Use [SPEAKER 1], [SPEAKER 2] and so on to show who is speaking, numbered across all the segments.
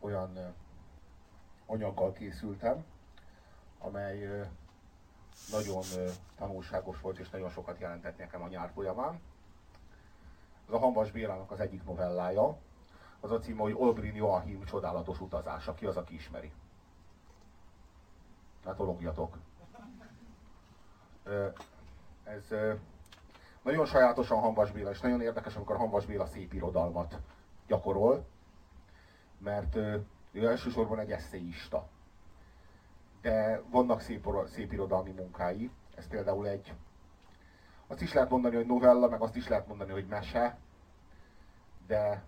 [SPEAKER 1] olyan anyaggal készültem, amely nagyon tanulságos volt, és nagyon sokat jelentett nekem a nyár folyamán. Ez a Hanvas Bélának az egyik novellája. Az a címe, hogy Olbrin Joachim csodálatos utazása. Ki az, aki ismeri? Hát ologjatok. Ez nagyon sajátosan Hanvas Béla, és nagyon érdekes, amikor Hanvas Béla szép irodalmat gyakorol, mert ő elsősorban egy eszéista. De vannak szép, szép irodalmi munkái, ez például egy, azt is lehet mondani, hogy novella, meg azt is lehet mondani, hogy mese, de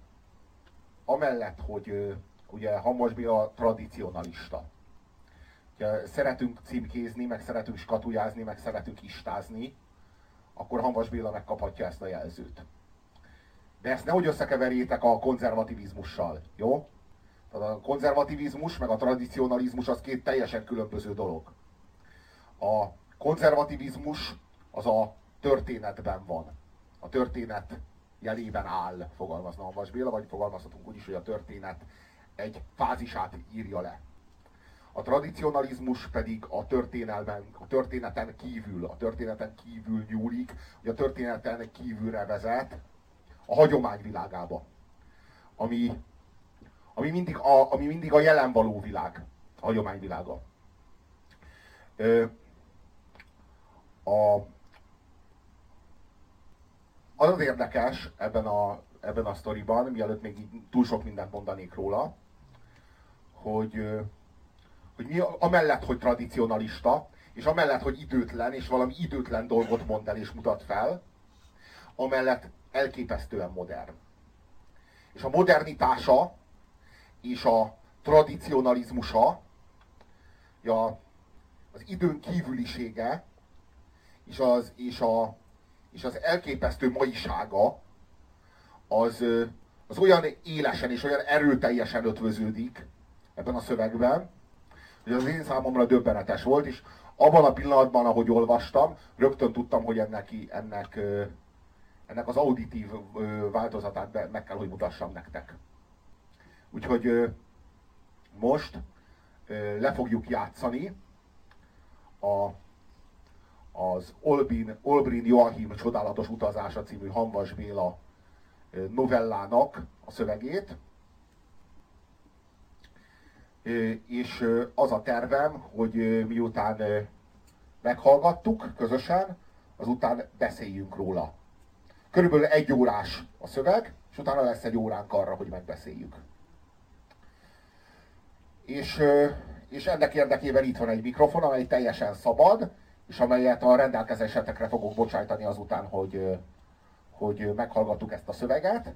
[SPEAKER 1] amellett, hogy ugye Hamas Béla tradicionalista, ugye, szeretünk címkézni, meg szeretünk skatujázni, meg szeretünk istázni, akkor Hanvas Béla megkaphatja ezt a jelzőt. De ezt nehogy összekeverjétek a konzervativizmussal, jó? A konzervativizmus meg a tradicionalizmus az két teljesen különböző dolog. A konzervativizmus az a történetben van. A történet jelében áll, fogalmazna Hanvas Béla, vagy fogalmazhatunk úgy is, hogy a történet egy fázisát írja le. A tradicionalizmus pedig a történelmen, a történeten kívül, a történeten kívül nyúlik, hogy a történeten kívülre vezet a hagyomány világába. Ami, ami, mindig a, ami mindig a jelen való világ, a hagyomány világa. Ö, a, az az érdekes ebben a, ebben a sztoriban, mielőtt még túl sok mindent mondanék róla, hogy hogy mi amellett, hogy tradicionalista, és amellett, hogy időtlen, és valami időtlen dolgot mond el és mutat fel, amellett elképesztően modern. És a modernitása és a tradicionalizmusa, a, az időn kívülisége, és az, és, a, és az elképesztő maisága, az, az olyan élesen és olyan erőteljesen ötvöződik ebben a szövegben, hogy az én számomra döbbenetes volt, és abban a pillanatban, ahogy olvastam, rögtön tudtam, hogy ennek, ennek, ennek az auditív változatát meg kell, hogy mutassam nektek. Úgyhogy most le fogjuk játszani a, az Olbin, Olbrin Joachim Csodálatos utazása című Hanvas Béla novellának a szövegét és az a tervem, hogy miután meghallgattuk közösen, azután beszéljünk róla. Körülbelül egy órás a szöveg, és utána lesz egy óránk arra, hogy megbeszéljük. És, és ennek érdekében itt van egy mikrofon, amely teljesen szabad, és amelyet a rendelkezésetekre fogok bocsájtani azután, hogy, hogy meghallgattuk ezt a szöveget,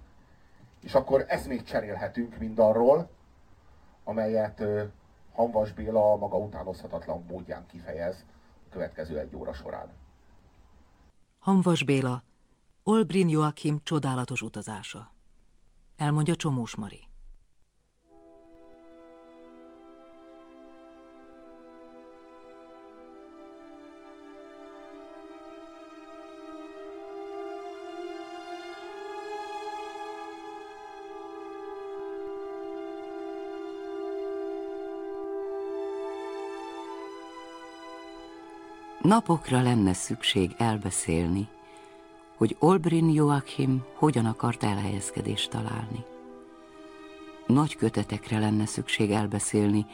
[SPEAKER 1] és akkor eszmét cserélhetünk mindarról, amelyet Hanvas Béla maga utánozhatatlan módján kifejez a következő egy óra során.
[SPEAKER 2] Hanvas Béla, Olbrin Joachim csodálatos utazása. Elmondja Csomós Mari. Napokra lenne szükség elbeszélni, hogy Olbrin Joachim hogyan akart elhelyezkedést találni. Nagy kötetekre lenne szükség elbeszélni,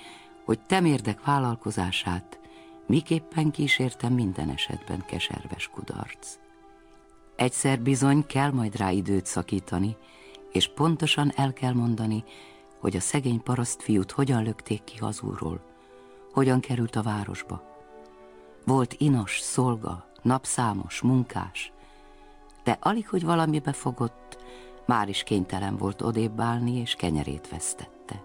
[SPEAKER 2] hogy temérdek vállalkozását miképpen kísértem minden esetben keserves kudarc. Egyszer bizony kell majd rá időt szakítani, és pontosan el kell mondani, hogy a szegény parasztfiút hogyan lökték ki hazúról, hogyan került a városba, volt inos, szolga, napszámos, munkás, de alig, hogy valami befogott, már is kénytelen volt odébb állni, és kenyerét vesztette.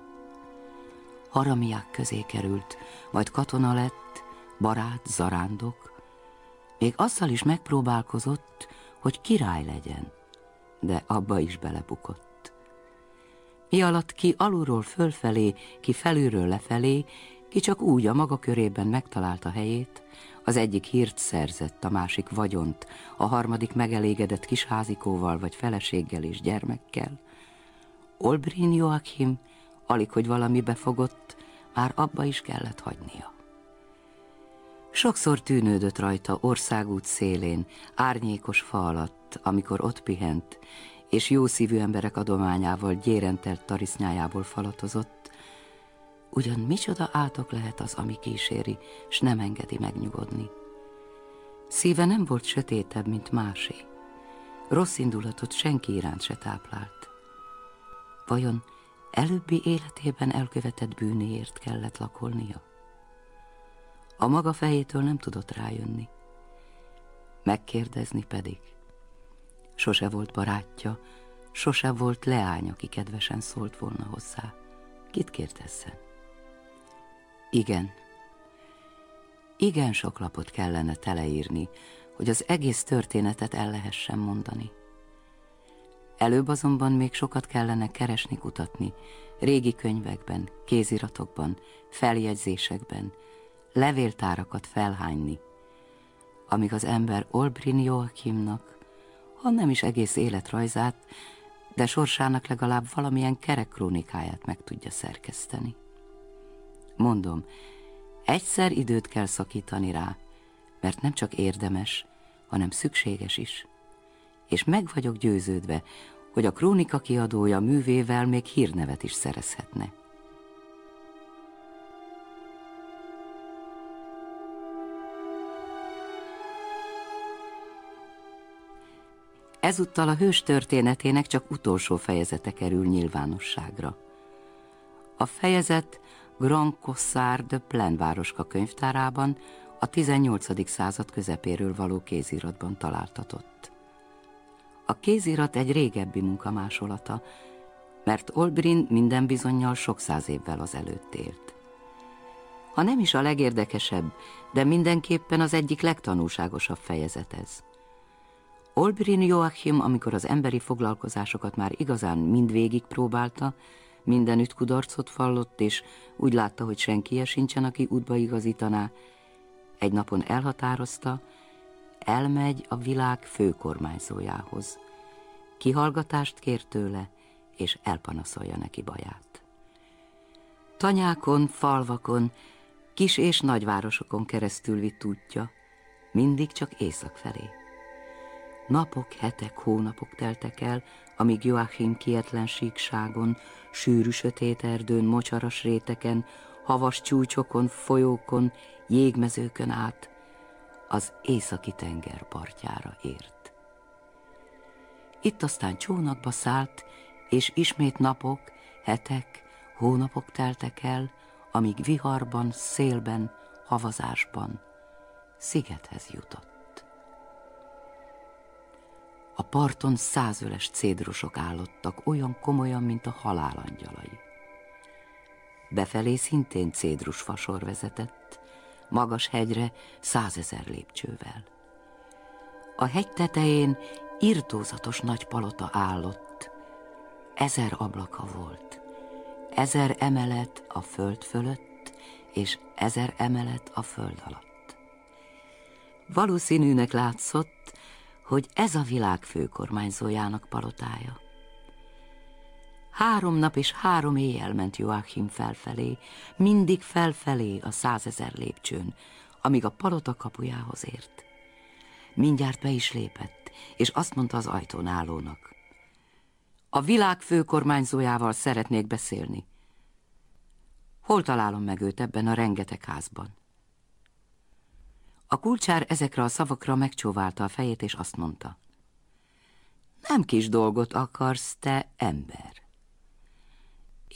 [SPEAKER 2] Haramiák közé került, majd katona lett, barát, zarándok, még azzal is megpróbálkozott, hogy király legyen, de abba is belebukott. Mi alatt ki alulról fölfelé, ki felülről lefelé, ki csak úgy a maga körében megtalálta helyét, az egyik hírt szerzett, a másik vagyont, a harmadik megelégedett kisházikóval vagy feleséggel és gyermekkel. Olbrin Joachim alig, hogy valami befogott, már abba is kellett hagynia. Sokszor tűnődött rajta országút szélén, árnyékos fa alatt, amikor ott pihent, és jó szívű emberek adományával gyérentelt tarisznyájából falatozott, ugyan micsoda átok lehet az, ami kíséri, s nem engedi megnyugodni. Szíve nem volt sötétebb, mint másé. Rossz indulatot senki iránt se táplált. Vajon előbbi életében elkövetett bűnéért kellett lakolnia? A maga fejétől nem tudott rájönni. Megkérdezni pedig. Sose volt barátja, sose volt leány, aki kedvesen szólt volna hozzá. Kit kérdezzen? Igen. Igen sok lapot kellene teleírni, hogy az egész történetet el lehessen mondani. Előbb azonban még sokat kellene keresni, kutatni, régi könyvekben, kéziratokban, feljegyzésekben, levéltárakat felhányni, amíg az ember Olbrin Joachimnak, ha nem is egész életrajzát, de sorsának legalább valamilyen kerek krónikáját meg tudja szerkeszteni. Mondom, egyszer időt kell szakítani rá, mert nem csak érdemes, hanem szükséges is. És meg vagyok győződve, hogy a krónika kiadója művével még hírnevet is szerezhetne. Ezúttal a hős történetének csak utolsó fejezete kerül nyilvánosságra. A fejezet Grand Cossard de Plaine városka könyvtárában a 18. század közepéről való kéziratban találtatott. A kézirat egy régebbi munkamásolata, mert Olbrin minden bizonyal sok száz évvel az előtt élt. Ha nem is a legérdekesebb, de mindenképpen az egyik legtanulságosabb fejezet ez. Olbrin Joachim, amikor az emberi foglalkozásokat már igazán mindvégig próbálta, mindenütt kudarcot fallott, és úgy látta, hogy senki sincsen, aki útba igazítaná, egy napon elhatározta, elmegy a világ főkormányzójához. Kihallgatást kér tőle, és elpanaszolja neki baját. Tanyákon, falvakon, kis és nagyvárosokon keresztül vitt útja, mindig csak észak felé. Napok, hetek, hónapok teltek el, amíg Joachim kietlen síkságon, sűrű sötét erdőn, mocsaras réteken, havas csúcsokon, folyókon, jégmezőkön át az északi tenger partjára ért. Itt aztán csónakba szállt, és ismét napok, hetek, hónapok teltek el, amíg viharban, szélben, havazásban szigethez jutott. A parton százöles cédrusok állottak, olyan komolyan, mint a halál angyalai. Befelé szintén cédrus fasor vezetett, magas hegyre százezer lépcsővel. A hegy tetején irtózatos nagy palota állott, ezer ablaka volt, ezer emelet a föld fölött, és ezer emelet a föld alatt. Valószínűnek látszott, hogy ez a világ főkormányzójának palotája. Három nap és három éjjel ment Joachim felfelé, mindig felfelé a százezer lépcsőn, amíg a palota kapujához ért. Mindjárt be is lépett, és azt mondta az ajtón állónak. A világ főkormányzójával szeretnék beszélni. Hol találom meg őt ebben a rengeteg házban? A kulcsár ezekre a szavakra megcsóválta a fejét, és azt mondta. Nem kis dolgot akarsz, te ember.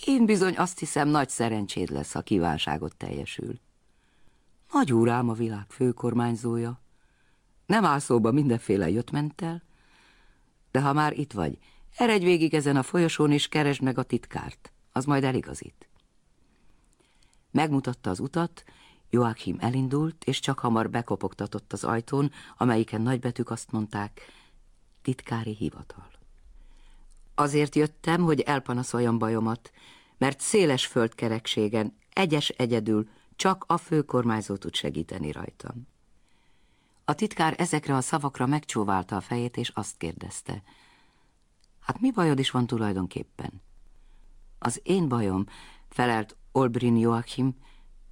[SPEAKER 2] Én bizony azt hiszem, nagy szerencséd lesz, ha kívánságot teljesül. Nagy úrám a világ főkormányzója. Nem áll szóba mindenféle jöttmentel, de ha már itt vagy, eredj végig ezen a folyosón, és keresd meg a titkárt, az majd eligazít. Megmutatta az utat, Joachim elindult, és csak hamar bekopogtatott az ajtón, amelyiken nagybetűk azt mondták, titkári hivatal. Azért jöttem, hogy elpanaszoljam bajomat, mert széles földkerekségen, egyes egyedül csak a főkormányzó tud segíteni rajtam. A titkár ezekre a szavakra megcsóválta a fejét, és azt kérdezte, hát mi bajod is van tulajdonképpen? Az én bajom, felelt Olbrin Joachim,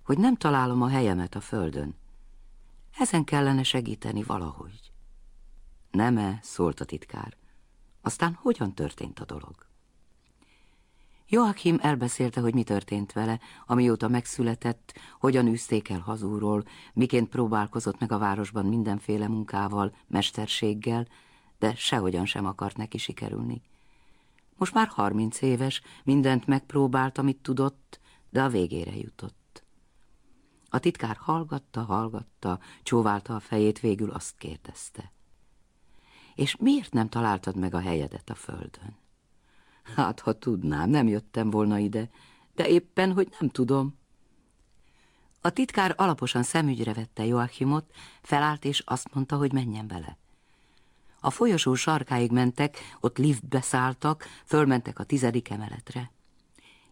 [SPEAKER 2] hogy nem találom a helyemet a földön. Ezen kellene segíteni valahogy. Nem-e, szólt a titkár. Aztán hogyan történt a dolog? Joachim elbeszélte, hogy mi történt vele, amióta megszületett, hogyan űzték el hazúról, miként próbálkozott meg a városban mindenféle munkával, mesterséggel, de sehogyan sem akart neki sikerülni. Most már harminc éves, mindent megpróbált, amit tudott, de a végére jutott. A titkár hallgatta, hallgatta, csóválta a fejét, végül azt kérdezte. És miért nem találtad meg a helyedet a földön? Hát, ha tudnám, nem jöttem volna ide, de éppen, hogy nem tudom. A titkár alaposan szemügyre vette Joachimot, felállt és azt mondta, hogy menjen bele. A folyosó sarkáig mentek, ott liftbe szálltak, fölmentek a tizedik emeletre.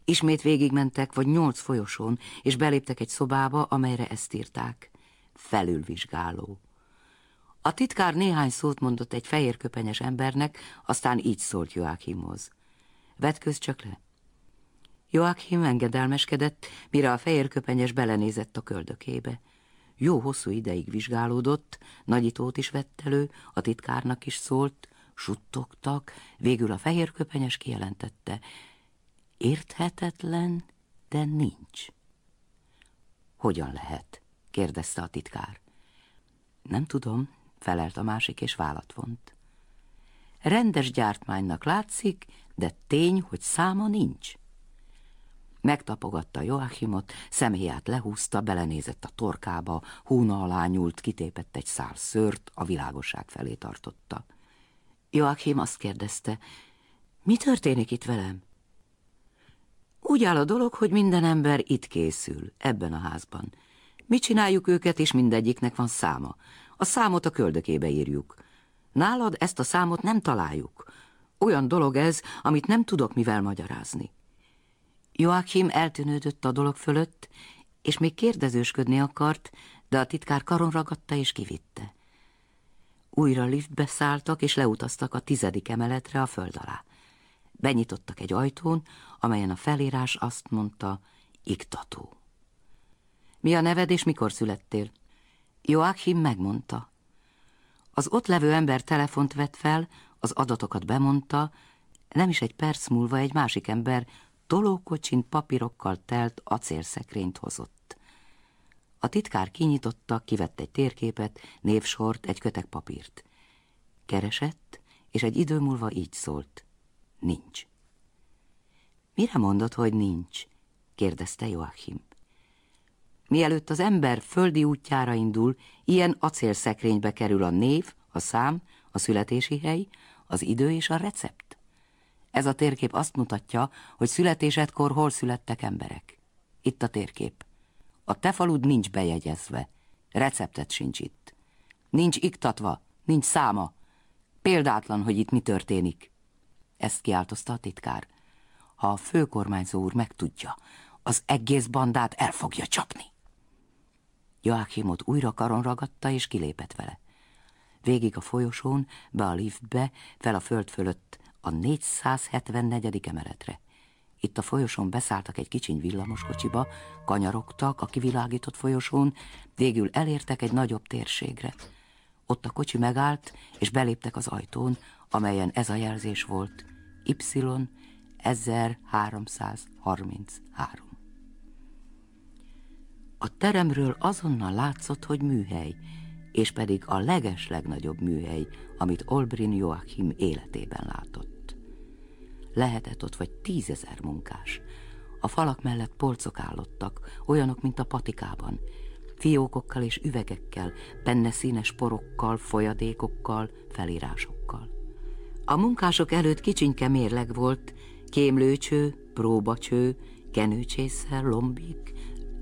[SPEAKER 2] Ismét végigmentek, vagy nyolc folyosón, és beléptek egy szobába, amelyre ezt írták. Felülvizsgáló. A titkár néhány szót mondott egy fehérköpenyes embernek, aztán így szólt Joachimhoz. Vetkőz csak le. Joachim engedelmeskedett, mire a fehérköpenyes belenézett a köldökébe. Jó hosszú ideig vizsgálódott, nagyítót is vett elő, a titkárnak is szólt, suttogtak, végül a fehérköpenyes kijelentette. Érthetetlen, de nincs. Hogyan lehet? kérdezte a titkár. Nem tudom, felelt a másik, és vállat vont. Rendes gyártmánynak látszik, de tény, hogy száma nincs. Megtapogatta Joachimot, szemhéját lehúzta, belenézett a torkába, húna alá nyúlt, kitépett egy szál szőrt, a világosság felé tartotta. Joachim azt kérdezte, mi történik itt velem? Úgy áll a dolog, hogy minden ember itt készül, ebben a házban. Mi csináljuk őket, és mindegyiknek van száma. A számot a köldökébe írjuk. Nálad ezt a számot nem találjuk. Olyan dolog ez, amit nem tudok mivel magyarázni. Joachim eltűnődött a dolog fölött, és még kérdezősködni akart, de a titkár karon ragadta és kivitte. Újra liftbe szálltak, és leutaztak a tizedik emeletre a föld alá. Benyitottak egy ajtón, amelyen a felírás azt mondta, iktató. Mi a neved és mikor születtél? Joachim megmondta. Az ott levő ember telefont vett fel, az adatokat bemondta, nem is egy perc múlva egy másik ember tolókocsin papírokkal telt acélszekrényt hozott. A titkár kinyitotta, kivett egy térképet, névsort, egy kötek papírt. Keresett, és egy idő múlva így szólt. Nincs. Mire mondod, hogy nincs? kérdezte Joachim. Mielőtt az ember földi útjára indul, ilyen acélszekrénybe kerül a név, a szám, a születési hely, az idő és a recept. Ez a térkép azt mutatja, hogy születésedkor hol születtek emberek. Itt a térkép. A te falud nincs bejegyezve, receptet sincs itt. Nincs iktatva, nincs száma. Példátlan, hogy itt mi történik. Ezt kiáltozta a titkár. Ha a főkormányzó úr megtudja, az egész bandát el fogja csapni. Joachimot újra karon ragadta és kilépett vele. Végig a folyosón, be a liftbe, fel a föld fölött, a 474. emeletre. Itt a folyosón beszálltak egy kicsiny villamoskocsiba, kanyarogtak a kivilágított folyosón, végül elértek egy nagyobb térségre. Ott a kocsi megállt, és beléptek az ajtón, amelyen ez a jelzés volt. Y 1333. A teremről azonnal látszott, hogy műhely, és pedig a leges legnagyobb műhely, amit Olbrin Joachim életében látott. Lehetett ott vagy tízezer munkás. A falak mellett polcok állottak, olyanok, mint a patikában, fiókokkal és üvegekkel, benne színes porokkal, folyadékokkal, felírásokkal. A munkások előtt kicsinke mérleg volt, kémlőcső, próbacső, kenőcsészszer, lombik,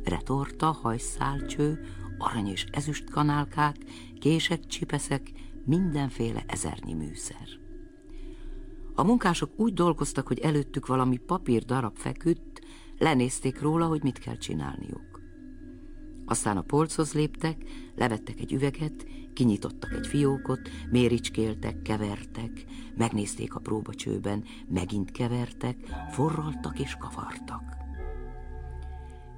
[SPEAKER 2] retorta, hajszálcső, arany és ezüst kanálkák, kések, csipeszek, mindenféle ezernyi műszer. A munkások úgy dolgoztak, hogy előttük valami papír darab feküdt, lenézték róla, hogy mit kell csinálniuk. Aztán a polchoz léptek, levettek egy üveget, kinyitottak egy fiókot, méricskéltek, kevertek, megnézték a próbacsőben, megint kevertek, forraltak és kavartak.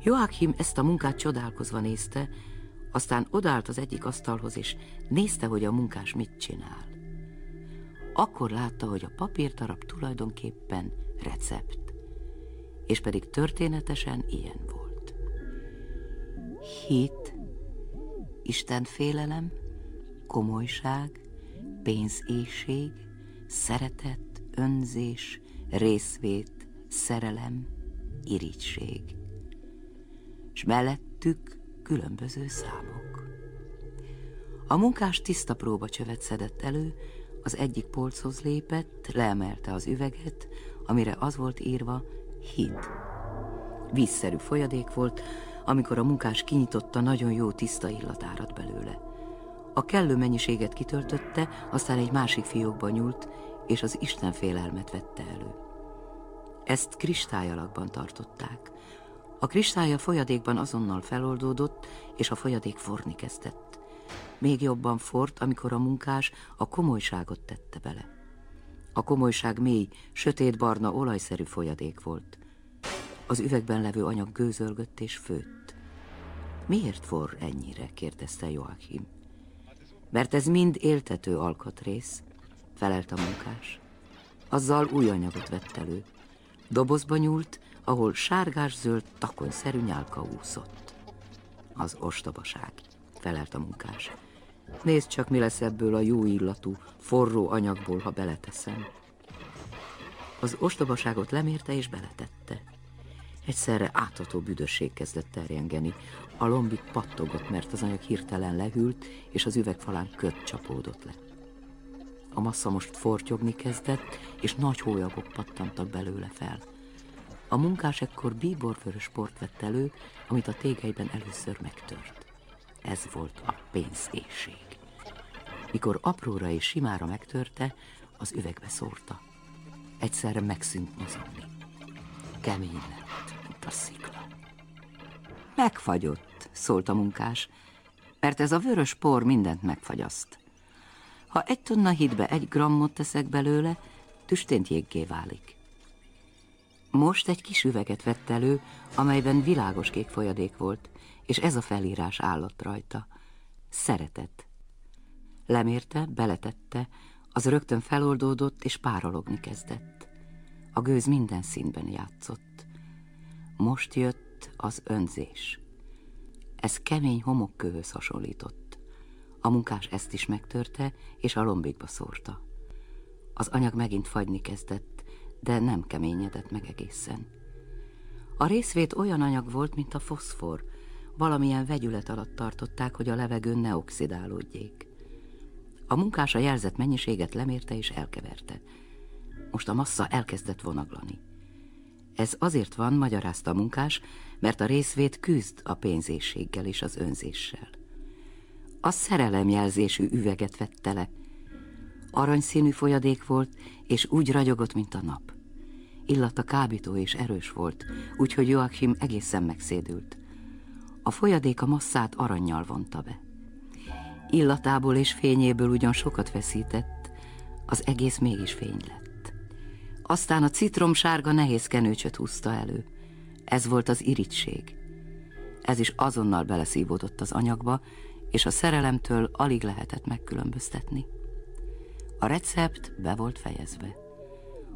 [SPEAKER 2] Joachim ezt a munkát csodálkozva nézte, aztán odállt az egyik asztalhoz, és nézte, hogy a munkás mit csinál. Akkor látta, hogy a papírtarab tulajdonképpen recept, és pedig történetesen ilyen volt. Hit, Istenfélelem, komolyság, pénzészség, szeretet, önzés, részvét, szerelem, irigység. És mellettük különböző számok. A munkás tiszta próbacsövet szedett elő, az egyik polchoz lépett, leemelte az üveget, amire az volt írva hit. Vízszerű folyadék volt, amikor a munkás kinyitotta, nagyon jó tiszta illatárad belőle. A kellő mennyiséget kitöltötte, aztán egy másik fiókba nyúlt, és az Isten félelmet vette elő. Ezt kristályalakban tartották. A kristály a folyadékban azonnal feloldódott, és a folyadék forni kezdett. Még jobban fort, amikor a munkás a komolyságot tette bele. A komolyság mély, sötétbarna, olajszerű folyadék volt. Az üvegben levő anyag gőzölgött és főtt. Miért for ennyire? kérdezte Joachim. Mert ez mind éltető alkatrész, felelt a munkás. Azzal új anyagot vett elő. Dobozba nyúlt, ahol sárgás-zöld takonyszerű nyálka úszott. Az ostobaság, felelt a munkás. Nézd csak, mi lesz ebből a jó illatú, forró anyagból, ha beleteszem. Az ostobaságot lemérte és beletette. Egyszerre átható büdösség kezdett terjengeni. A lombik pattogott, mert az anyag hirtelen lehűlt, és az üvegfalán kött csapódott le. A massza most fortyogni kezdett, és nagy hólyagok pattantak belőle fel. A munkás ekkor bíborvörös port vett elő, amit a tégeiben először megtört. Ez volt a pénzészség. Mikor apróra és simára megtörte, az üvegbe szórta. Egyszerre megszűnt mozogni. Kemény lett, a szikla. Megfagyott, szólt a munkás, mert ez a vörös por mindent megfagyaszt. Ha egy tonna hitbe egy grammot teszek belőle, tüstént jéggé válik. Most egy kis üveget vett elő, amelyben világos kék folyadék volt, és ez a felírás állott rajta. Szeretet. Lemérte, beletette, az rögtön feloldódott és párologni kezdett. A gőz minden színben játszott. Most jött az önzés. Ez kemény homokkőhöz hasonlított. A munkás ezt is megtörte, és a lombikba szórta. Az anyag megint fagyni kezdett, de nem keményedett meg egészen. A részvét olyan anyag volt, mint a foszfor, valamilyen vegyület alatt tartották, hogy a levegőn ne oxidálódjék. A munkás a jelzett mennyiséget lemérte és elkeverte. Most a massza elkezdett vonaglani. Ez azért van, magyarázta a munkás, mert a részvét küzd a pénzészséggel és az önzéssel. A szerelemjelzésű üveget vette le. Aranyszínű folyadék volt, és úgy ragyogott, mint a nap. Illata kábító és erős volt, úgyhogy Joachim egészen megszédült. A folyadék a masszát aranyjal vonta be. Illatából és fényéből ugyan sokat veszített, az egész mégis fény lett. Aztán a citromsárga nehéz kenőcsöt húzta elő. Ez volt az irigység. Ez is azonnal beleszívódott az anyagba, és a szerelemtől alig lehetett megkülönböztetni. A recept be volt fejezve.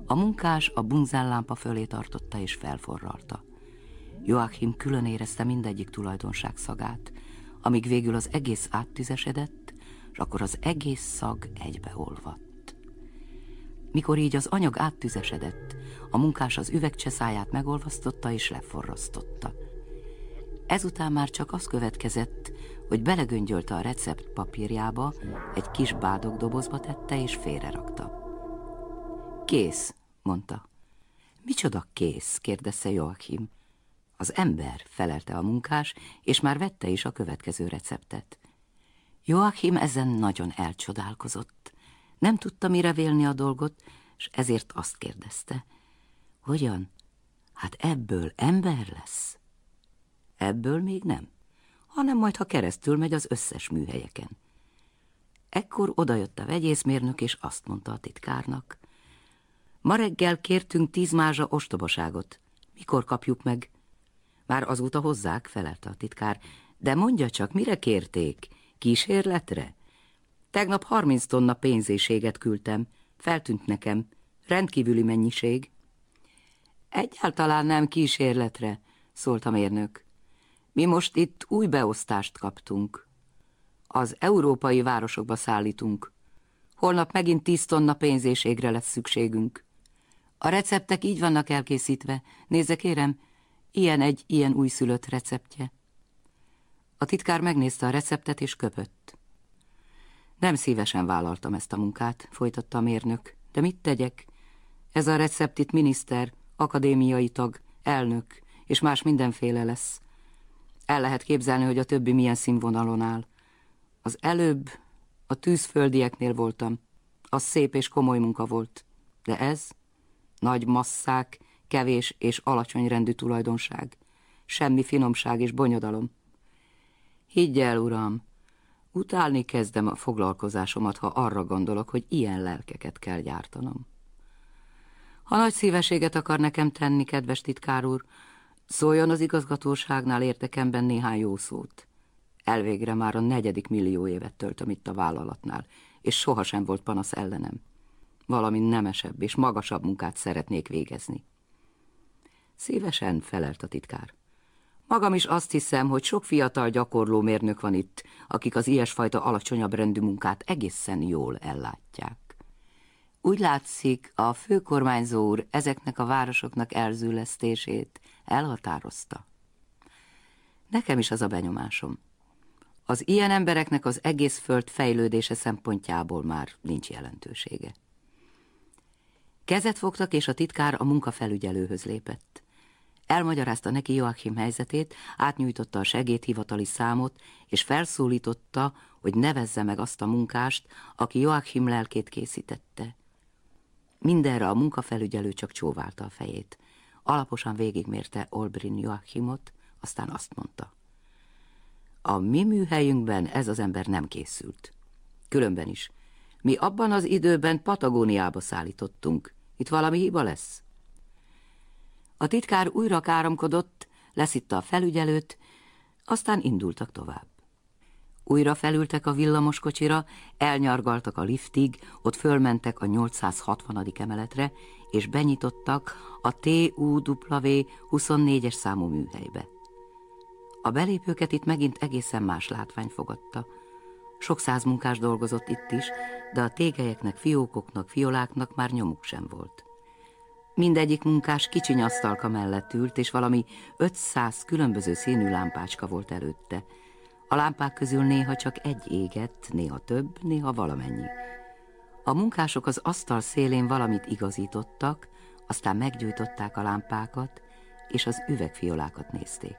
[SPEAKER 2] A munkás a bunzállámpa fölé tartotta és felforralta. Joachim külön érezte mindegyik tulajdonság szagát, amíg végül az egész áttüzesedett, és akkor az egész szag egybeolvadt. Mikor így az anyag áttüzesedett, a munkás az üvegcseszáját megolvasztotta és leforrasztotta. Ezután már csak az következett, hogy belegöngyölte a recept papírjába, egy kis bádogdobozba tette és félrerakta. Kész, mondta. Micsoda kész? kérdezte Joachim. Az ember, felelte a munkás, és már vette is a következő receptet. Joachim ezen nagyon elcsodálkozott. Nem tudta mire vélni a dolgot, és ezért azt kérdezte. Hogyan? Hát ebből ember lesz? Ebből még nem. hanem majd, ha keresztül megy az összes műhelyeken. Ekkor odajött a vegyészmérnök, és azt mondta a titkárnak. Ma reggel kértünk tíz mázsa ostobaságot. Mikor kapjuk meg? Már azóta hozzák, felelte a titkár. De mondja csak, mire kérték? Kísérletre? Tegnap harminc tonna pénzéséget küldtem. Feltűnt nekem. Rendkívüli mennyiség. Egyáltalán nem kísérletre, szólt a mérnök. Mi most itt új beosztást kaptunk. Az európai városokba szállítunk. Holnap megint tíz tonna pénzéségre lesz szükségünk. A receptek így vannak elkészítve. Nézze kérem, ilyen egy ilyen újszülött receptje. A titkár megnézte a receptet és köpött. Nem szívesen vállaltam ezt a munkát, folytatta a mérnök. De mit tegyek? Ez a recept itt miniszter, akadémiai tag, elnök, és más mindenféle lesz. El lehet képzelni, hogy a többi milyen színvonalon áll. Az előbb a tűzföldieknél voltam. Az szép és komoly munka volt. De ez? Nagy masszák, kevés és alacsony rendű tulajdonság. Semmi finomság és bonyodalom. Higgy el, uram, utálni kezdem a foglalkozásomat, ha arra gondolok, hogy ilyen lelkeket kell gyártanom. Ha nagy szívességet akar nekem tenni, kedves titkár úr, szóljon az igazgatóságnál értekemben néhány jó szót. Elvégre már a negyedik millió évet töltöm itt a vállalatnál, és sohasem volt panasz ellenem. Valami nemesebb és magasabb munkát szeretnék végezni. Szívesen felelt a titkár. Magam is azt hiszem, hogy sok fiatal gyakorló mérnök van itt, akik az ilyesfajta alacsonyabb rendű munkát egészen jól ellátják. Úgy látszik, a főkormányzó úr ezeknek a városoknak elzülesztését elhatározta. Nekem is az a benyomásom. Az ilyen embereknek az egész föld fejlődése szempontjából már nincs jelentősége. Kezet fogtak, és a titkár a munkafelügyelőhöz lépett. Elmagyarázta neki Joachim helyzetét, átnyújtotta a segédhivatali számot, és felszólította, hogy nevezze meg azt a munkást, aki Joachim lelkét készítette. Mindenre a munkafelügyelő csak csóválta a fejét. Alaposan végigmérte Olbrin Joachimot, aztán azt mondta. A mi műhelyünkben ez az ember nem készült. Különben is. Mi abban az időben Patagóniába szállítottunk. Itt valami hiba lesz? A titkár újra káromkodott, leszitta a felügyelőt, aztán indultak tovább. Újra felültek a villamoskocsira, elnyargaltak a liftig, ott fölmentek a 860. emeletre, és benyitottak a TUW 24-es számú műhelybe. A belépőket itt megint egészen más látvány fogadta. Sok száz munkás dolgozott itt is, de a tégelyeknek, fiókoknak, fioláknak már nyomuk sem volt. Mindegyik munkás kicsiny asztalka mellett ült, és valami 500 különböző színű lámpácska volt előtte. A lámpák közül néha csak egy égett, néha több, néha valamennyi. A munkások az asztal szélén valamit igazítottak, aztán meggyújtották a lámpákat, és az üvegfiolákat nézték.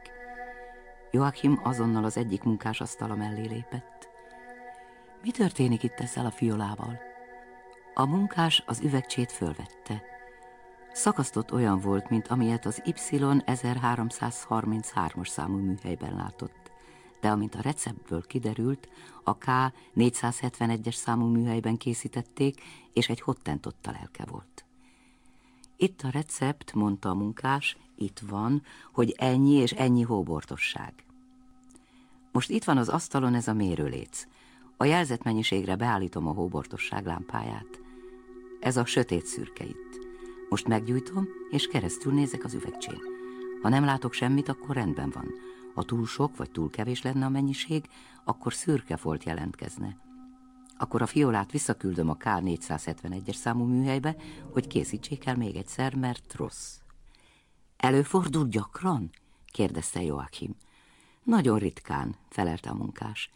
[SPEAKER 2] Joachim azonnal az egyik munkás asztala mellé lépett. Mi történik itt ezzel a fiolával? A munkás az üvegcsét fölvette. Szakasztott olyan volt, mint amilyet az Y 1333-as számú műhelyben látott. De amint a receptből kiderült, a K 471-es számú műhelyben készítették, és egy hottentottal lelke volt. Itt a recept, mondta a munkás, itt van, hogy ennyi és ennyi hóbortosság. Most itt van az asztalon ez a mérőléc. A jelzett mennyiségre beállítom a hóbortosság lámpáját. Ez a sötét szürke itt. Most meggyújtom, és keresztül nézek az üvegcsén. Ha nem látok semmit, akkor rendben van. Ha túl sok vagy túl kevés lenne a mennyiség, akkor szürke folt jelentkezne. Akkor a fiolát visszaküldöm a K471-es számú műhelybe, hogy készítsék el még egyszer, mert rossz. Előfordul gyakran? kérdezte Joachim. Nagyon ritkán, felelte a munkás.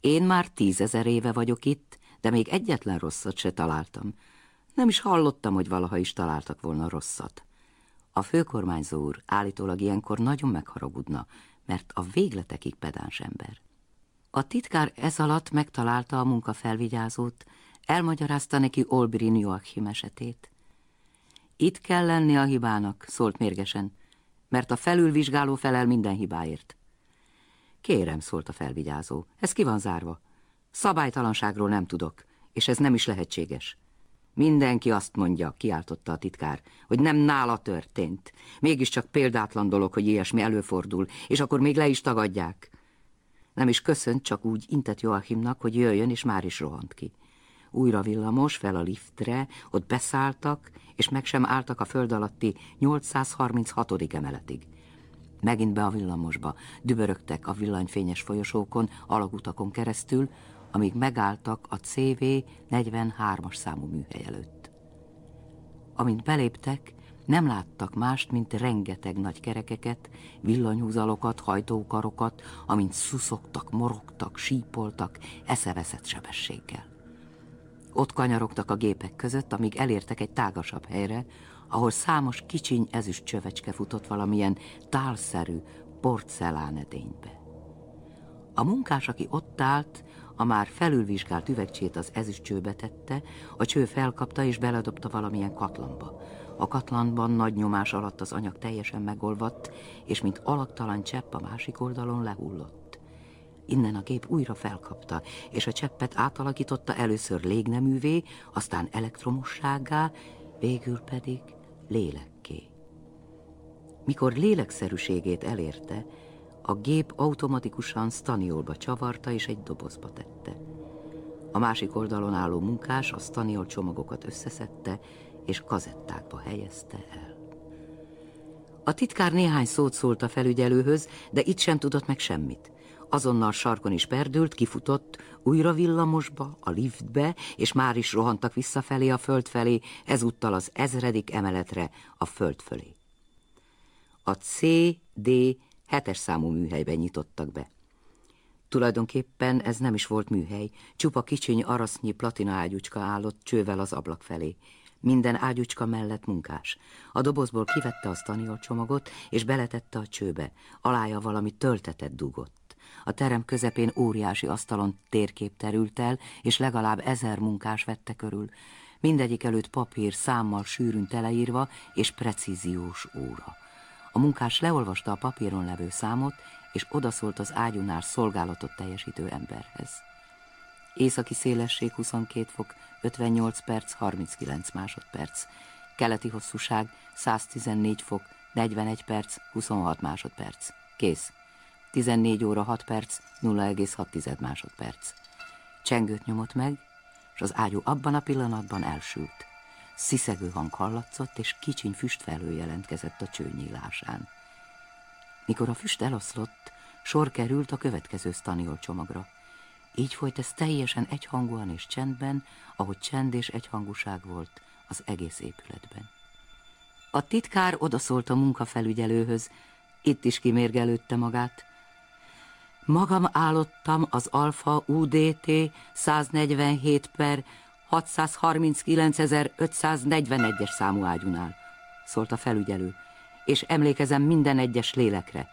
[SPEAKER 2] Én már tízezer éve vagyok itt, de még egyetlen rosszat se találtam. Nem is hallottam, hogy valaha is találtak volna rosszat. A főkormányzó úr állítólag ilyenkor nagyon megharagudna, mert a végletekig pedáns ember. A titkár ez alatt megtalálta a munkafelvigyázót, elmagyarázta neki Olbrin Joachim esetét. Itt kell lenni a hibának, szólt mérgesen, mert a felülvizsgáló felel minden hibáért. Kérem, szólt a felvigyázó, ez ki van zárva. Szabálytalanságról nem tudok, és ez nem is lehetséges. Mindenki azt mondja, kiáltotta a titkár, hogy nem nála történt. Mégiscsak példátlan dolog, hogy ilyesmi előfordul, és akkor még le is tagadják. Nem is köszönt, csak úgy intett Joachimnak, hogy jöjjön, és már is rohant ki. Újra villamos, fel a liftre, ott beszálltak, és meg sem álltak a föld alatti 836. emeletig. Megint be a villamosba, dübörögtek a villanyfényes folyosókon, alagutakon keresztül, amíg megálltak a CV 43-as számú műhely előtt. Amint beléptek, nem láttak mást, mint rengeteg nagy kerekeket, villanyhúzalokat, hajtókarokat, amint szuszogtak, morogtak, sípoltak, eszeveszett sebességgel. Ott kanyarogtak a gépek között, amíg elértek egy tágasabb helyre, ahol számos kicsiny ezüst csövecske futott valamilyen tálszerű porcelánedénybe. A munkás, aki ott állt, a már felülvizsgált üvegcsét az ezüstcsőbe tette, a cső felkapta és beledobta valamilyen katlanba. A katlanban nagy nyomás alatt az anyag teljesen megolvadt, és mint alaktalan csepp a másik oldalon lehullott. Innen a gép újra felkapta, és a cseppet átalakította először légneművé, aztán elektromosságá, végül pedig lélekké. Mikor lélekszerűségét elérte, a gép automatikusan staniolba csavarta és egy dobozba tette. A másik oldalon álló munkás a staniol csomagokat összeszedte és kazettákba helyezte el. A titkár néhány szót szólt a felügyelőhöz, de itt sem tudott meg semmit. Azonnal sarkon is perdült, kifutott, újra villamosba, a liftbe, és már is rohantak visszafelé a föld felé, ezúttal az ezredik emeletre, a föld fölé. A C, D, hetes számú műhelyben nyitottak be. Tulajdonképpen ez nem is volt műhely, csupa kicsiny arasznyi platina ágyucska állott csővel az ablak felé. Minden ágyucska mellett munkás. A dobozból kivette a staniol csomagot, és beletette a csőbe. Alája valami töltetet dugott. A terem közepén óriási asztalon térkép terült el, és legalább ezer munkás vette körül. Mindegyik előtt papír számmal sűrűn teleírva, és precíziós óra. A munkás leolvasta a papíron levő számot, és odaszólt az ágyunál szolgálatot teljesítő emberhez. Északi szélesség 22 fok, 58 perc, 39 másodperc. Keleti hosszúság 114 fok, 41 perc, 26 másodperc. Kész. 14 óra 6 perc, 0,6 másodperc. Csengőt nyomott meg, és az ágyú abban a pillanatban elsült. Sziszegő hang hallatszott, és kicsiny füstfelhő jelentkezett a csőnyílásán. Mikor a füst eloszlott, sor került a következő staniol csomagra. Így folyt ez teljesen egyhangúan és csendben, ahogy csend és egyhangúság volt az egész épületben. A titkár odaszólt a munkafelügyelőhöz, itt is kimérgelődte magát. Magam állottam az Alfa UDT 147 per 639.541-es számú ágyunál, szólt a felügyelő, és emlékezem minden egyes lélekre.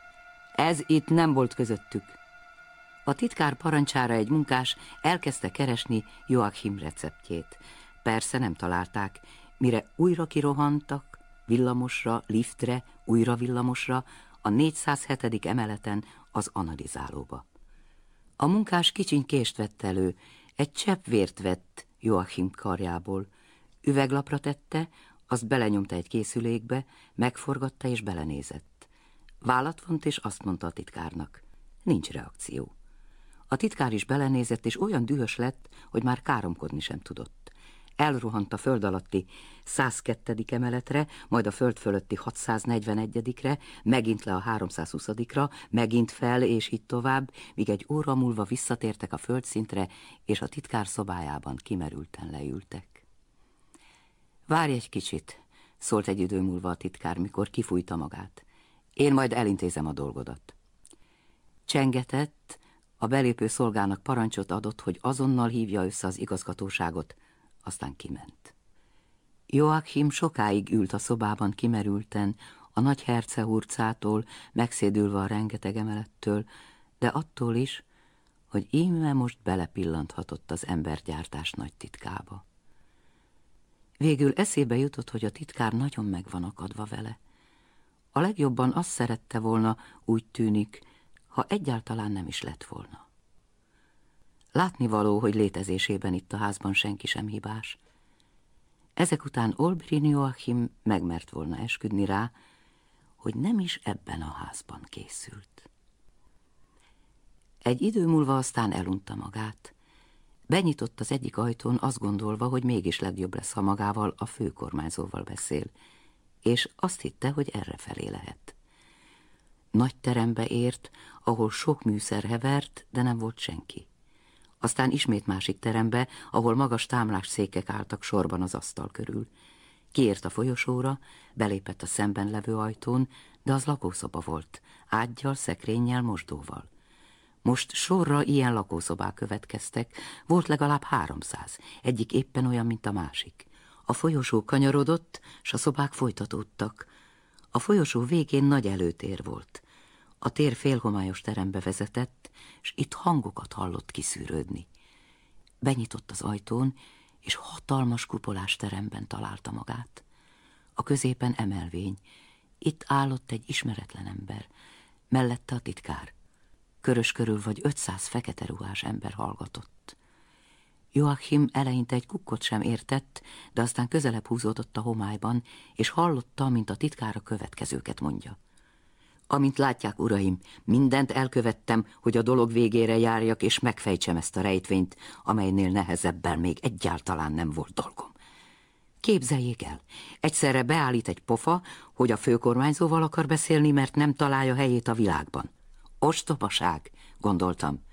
[SPEAKER 2] Ez itt nem volt közöttük. A titkár parancsára egy munkás elkezdte keresni Joachim receptjét. Persze nem találták, mire újra kirohantak, villamosra, liftre, újra villamosra, a 407. emeleten az analizálóba. A munkás kicsiny kést vett elő, egy csepp vért vett Joachim karjából. Üveglapra tette, azt belenyomta egy készülékbe, megforgatta és belenézett. Vállat vont, és azt mondta a titkárnak. Nincs reakció. A titkár is belenézett, és olyan dühös lett, hogy már káromkodni sem tudott. Elrohant a föld alatti 102. emeletre, majd a föld fölötti 641-re, megint le a 320-ra, megint fel, és így tovább, míg egy óra múlva visszatértek a földszintre, és a titkár szobájában kimerülten leültek. Várj egy kicsit, szólt egy idő múlva a titkár, mikor kifújta magát. Én majd elintézem a dolgodat. Csengetett, a belépő szolgának parancsot adott, hogy azonnal hívja össze az igazgatóságot, aztán kiment. Joachim sokáig ült a szobában kimerülten, a nagy hercehurcától, megszédülve a rengeteg emelettől, de attól is, hogy íme most belepillanthatott az embergyártás nagy titkába. Végül eszébe jutott, hogy a titkár nagyon meg van akadva vele. A legjobban azt szerette volna, úgy tűnik, ha egyáltalán nem is lett volna. Látnivaló, hogy létezésében itt a házban senki sem hibás. Ezek után Olbrin Joachim megmert volna esküdni rá, hogy nem is ebben a házban készült. Egy idő múlva aztán elunta magát. Benyitott az egyik ajtón, azt gondolva, hogy mégis legjobb lesz, ha magával a főkormányzóval beszél, és azt hitte, hogy erre felé lehet. Nagy terembe ért, ahol sok műszer hevert, de nem volt senki. Aztán ismét másik terembe, ahol magas támlás székek álltak sorban az asztal körül. Kiért a folyosóra, belépett a szemben levő ajtón, de az lakószoba volt, ágyjal, szekrényel, mosdóval. Most sorra ilyen lakószobák következtek, volt legalább háromszáz, egyik éppen olyan, mint a másik. A folyosó kanyarodott, s a szobák folytatódtak. A folyosó végén nagy előtér volt. A tér félhomályos terembe vezetett, és itt hangokat hallott kiszűrődni. Benyitott az ajtón, és hatalmas kupolás teremben találta magát. A középen emelvény. Itt állott egy ismeretlen ember, mellette a titkár. Körös körül vagy ötszáz fekete ruhás ember hallgatott. Joachim eleinte egy kukkot sem értett, de aztán közelebb húzódott a homályban, és hallotta, mint a titkár a következőket mondja. Amint látják, uraim, mindent elkövettem, hogy a dolog végére járjak, és megfejtsem ezt a rejtvényt, amelynél nehezebben még egyáltalán nem volt dolgom. Képzeljék el, egyszerre beállít egy pofa, hogy a főkormányzóval akar beszélni, mert nem találja helyét a világban. Ostobaság, gondoltam.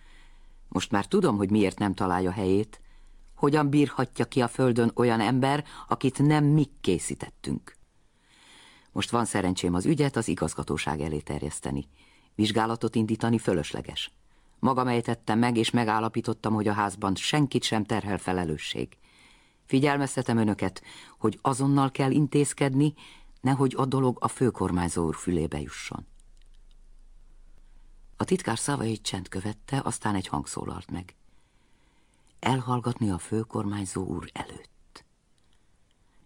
[SPEAKER 2] Most már tudom, hogy miért nem találja helyét. Hogyan bírhatja ki a földön olyan ember, akit nem mi készítettünk. Most van szerencsém az ügyet az igazgatóság elé terjeszteni. Vizsgálatot indítani fölösleges. Magam ejtettem meg, és megállapítottam, hogy a házban senkit sem terhel felelősség. Figyelmeztetem önöket, hogy azonnal kell intézkedni, nehogy a dolog a főkormányzó úr fülébe jusson. A titkár szavait csend követte, aztán egy hang szólalt meg. Elhallgatni a főkormányzó úr előtt.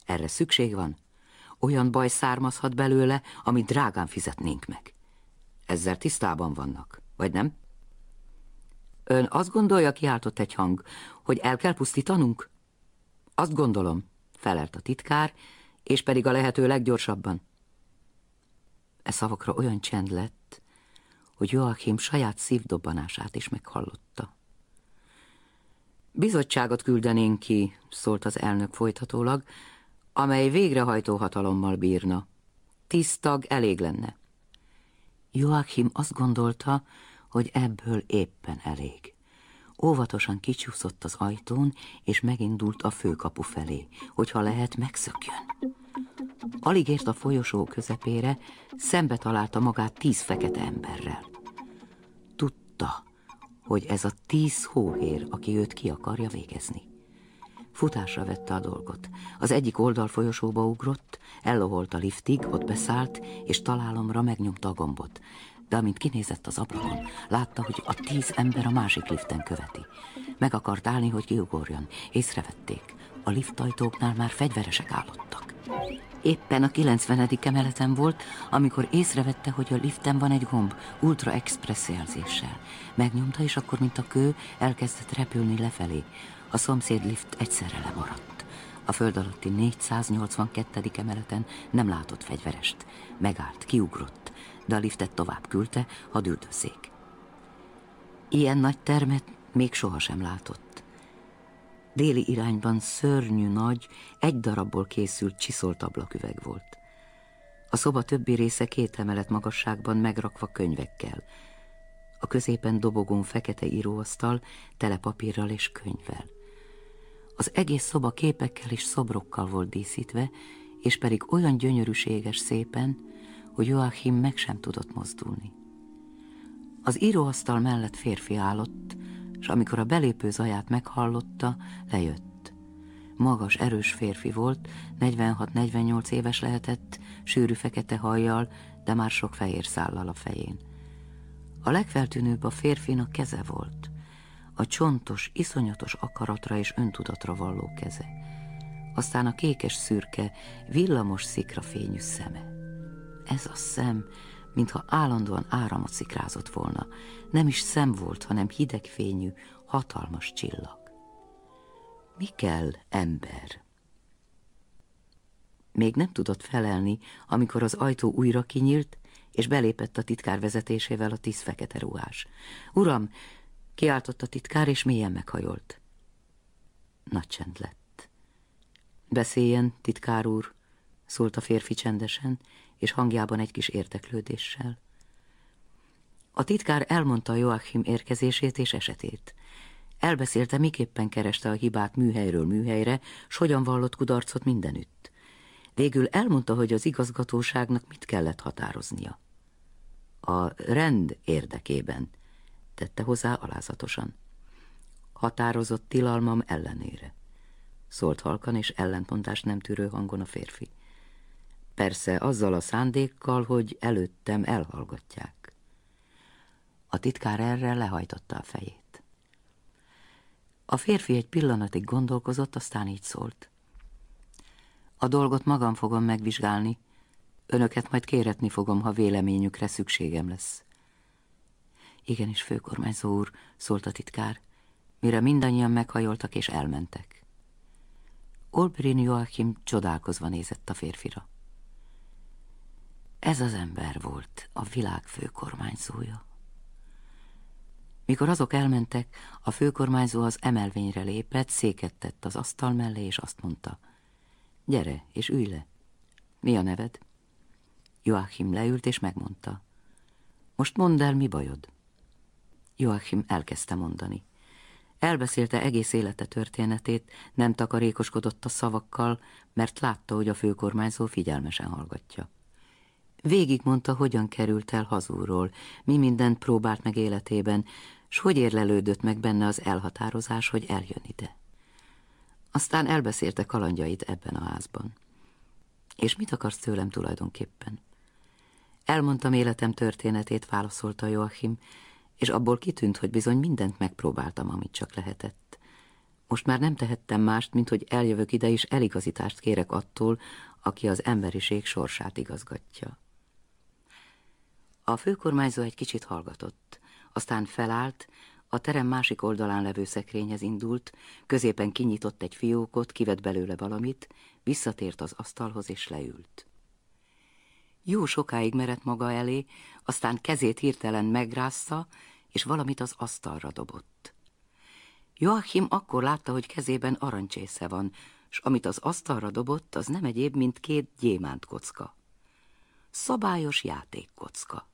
[SPEAKER 2] Erre szükség van? Olyan baj származhat belőle, amit drágán fizetnénk meg. Ezzel tisztában vannak, vagy nem? Ön azt gondolja, kiáltott egy hang, hogy el kell pusztítanunk? Azt gondolom, felelt a titkár, és pedig a lehető leggyorsabban. E szavakra olyan csend lett, hogy Joachim saját szívdobbanását is meghallotta. Bizottságot küldenénk ki, szólt az elnök folytatólag, amely végrehajtó hatalommal bírna. Tíz tag elég lenne. Joachim azt gondolta, hogy ebből éppen elég. Óvatosan kicsúszott az ajtón, és megindult a főkapu felé, hogyha lehet, megszökjön. Alig ért a folyosó közepére, szembe találta magát tíz fekete emberrel. Tudta, hogy ez a tíz hóhér, aki őt ki akarja végezni. Futásra vette a dolgot. Az egyik oldal folyosóba ugrott, elloholt a liftig, ott beszállt, és találomra megnyomta a gombot. De amint kinézett az ablakon, látta, hogy a tíz ember a másik liften követi. Meg akart állni, hogy kiugorjon. Észrevették. A liftajtóknál már fegyveresek állottak. Éppen a 90. emeleten volt, amikor észrevette, hogy a liften van egy gomb, ultra express jelzéssel. Megnyomta, és akkor, mint a kő, elkezdett repülni lefelé. A szomszéd lift egyszerre lemaradt. A föld alatti 482. emeleten nem látott fegyverest. Megállt, kiugrott, de a liftet tovább küldte, hadüldözzék. Ilyen nagy termet még sohasem látott. Déli irányban szörnyű nagy, egy darabból készült csiszolt ablaküveg volt. A szoba többi része két emelet magasságban megrakva könyvekkel. A középen dobogón fekete íróasztal, tele papírral és könyvvel. Az egész szoba képekkel és szobrokkal volt díszítve, és pedig olyan gyönyörűséges szépen, hogy Joachim meg sem tudott mozdulni. Az íróasztal mellett férfi állott, és amikor a belépő zaját meghallotta, lejött. Magas, erős férfi volt, 46-48 éves lehetett, sűrű fekete hajjal, de már sok fehér szállal a fején. A legfeltűnőbb a férfinak keze volt a csontos, iszonyatos akaratra és öntudatra valló keze. Aztán a kékes szürke, villamos szikrafényű szeme. Ez a szem mintha állandóan áramot szikrázott volna. Nem is szem volt, hanem hidegfényű, hatalmas csillag. Mi kell, ember? Még nem tudott felelni, amikor az ajtó újra kinyílt, és belépett a titkár vezetésével a tíz fekete ruhás. Uram, kiáltott a titkár, és mélyen meghajolt. Nagy csend lett. Beszéljen, titkár úr, szólt a férfi csendesen, és hangjában egy kis érteklődéssel. A titkár elmondta Joachim érkezését és esetét. Elbeszélte, miképpen kereste a hibát műhelyről műhelyre, s hogyan vallott kudarcot mindenütt. Végül elmondta, hogy az igazgatóságnak mit kellett határoznia. A rend érdekében, tette hozzá alázatosan. Határozott tilalmam ellenére. Szólt halkan és ellentmondást nem tűrő hangon a férfi. Persze azzal a szándékkal, hogy előttem elhallgatják. A titkár erre lehajtotta a fejét. A férfi egy pillanatig gondolkozott, aztán így szólt. A dolgot magam fogom megvizsgálni. Önöket majd kéretni fogom, ha véleményükre szükségem lesz. Igenis, főkormányzó úr, szólt a titkár, mire mindannyian meghajoltak és elmentek. Olbrin Joachim csodálkozva nézett a férfira. Ez az ember volt a világ főkormányzója. Mikor azok elmentek, a főkormányzó az emelvényre lépett, széket tett az asztal mellé, és azt mondta, gyere, és ülj le. Mi a neved? Joachim leült, és megmondta. Most mondd el, mi bajod? Joachim elkezdte mondani. Elbeszélte egész élete történetét, nem takarékoskodott a szavakkal, mert látta, hogy a főkormányzó figyelmesen hallgatja. Végig mondta, hogyan került el hazúról, mi mindent próbált meg életében, s hogy érlelődött meg benne az elhatározás, hogy eljön ide. Aztán elbeszélte kalandjait ebben a házban. És mit akarsz tőlem tulajdonképpen? Elmondtam életem történetét, válaszolta Joachim, és abból kitűnt, hogy bizony mindent megpróbáltam, amit csak lehetett. Most már nem tehettem mást, mint hogy eljövök ide, és eligazítást kérek attól, aki az emberiség sorsát igazgatja. A főkormányzó egy kicsit hallgatott, aztán felállt, a terem másik oldalán levő szekrényhez indult, középen kinyitott egy fiókot, kivett belőle valamit, visszatért az asztalhoz és leült. Jó sokáig merett maga elé, aztán kezét hirtelen megrázta, és valamit az asztalra dobott. Joachim akkor látta, hogy kezében arancsésze van, s amit az asztalra dobott, az nem egyéb, mint két gyémánt kocka. Szabályos játékkocka.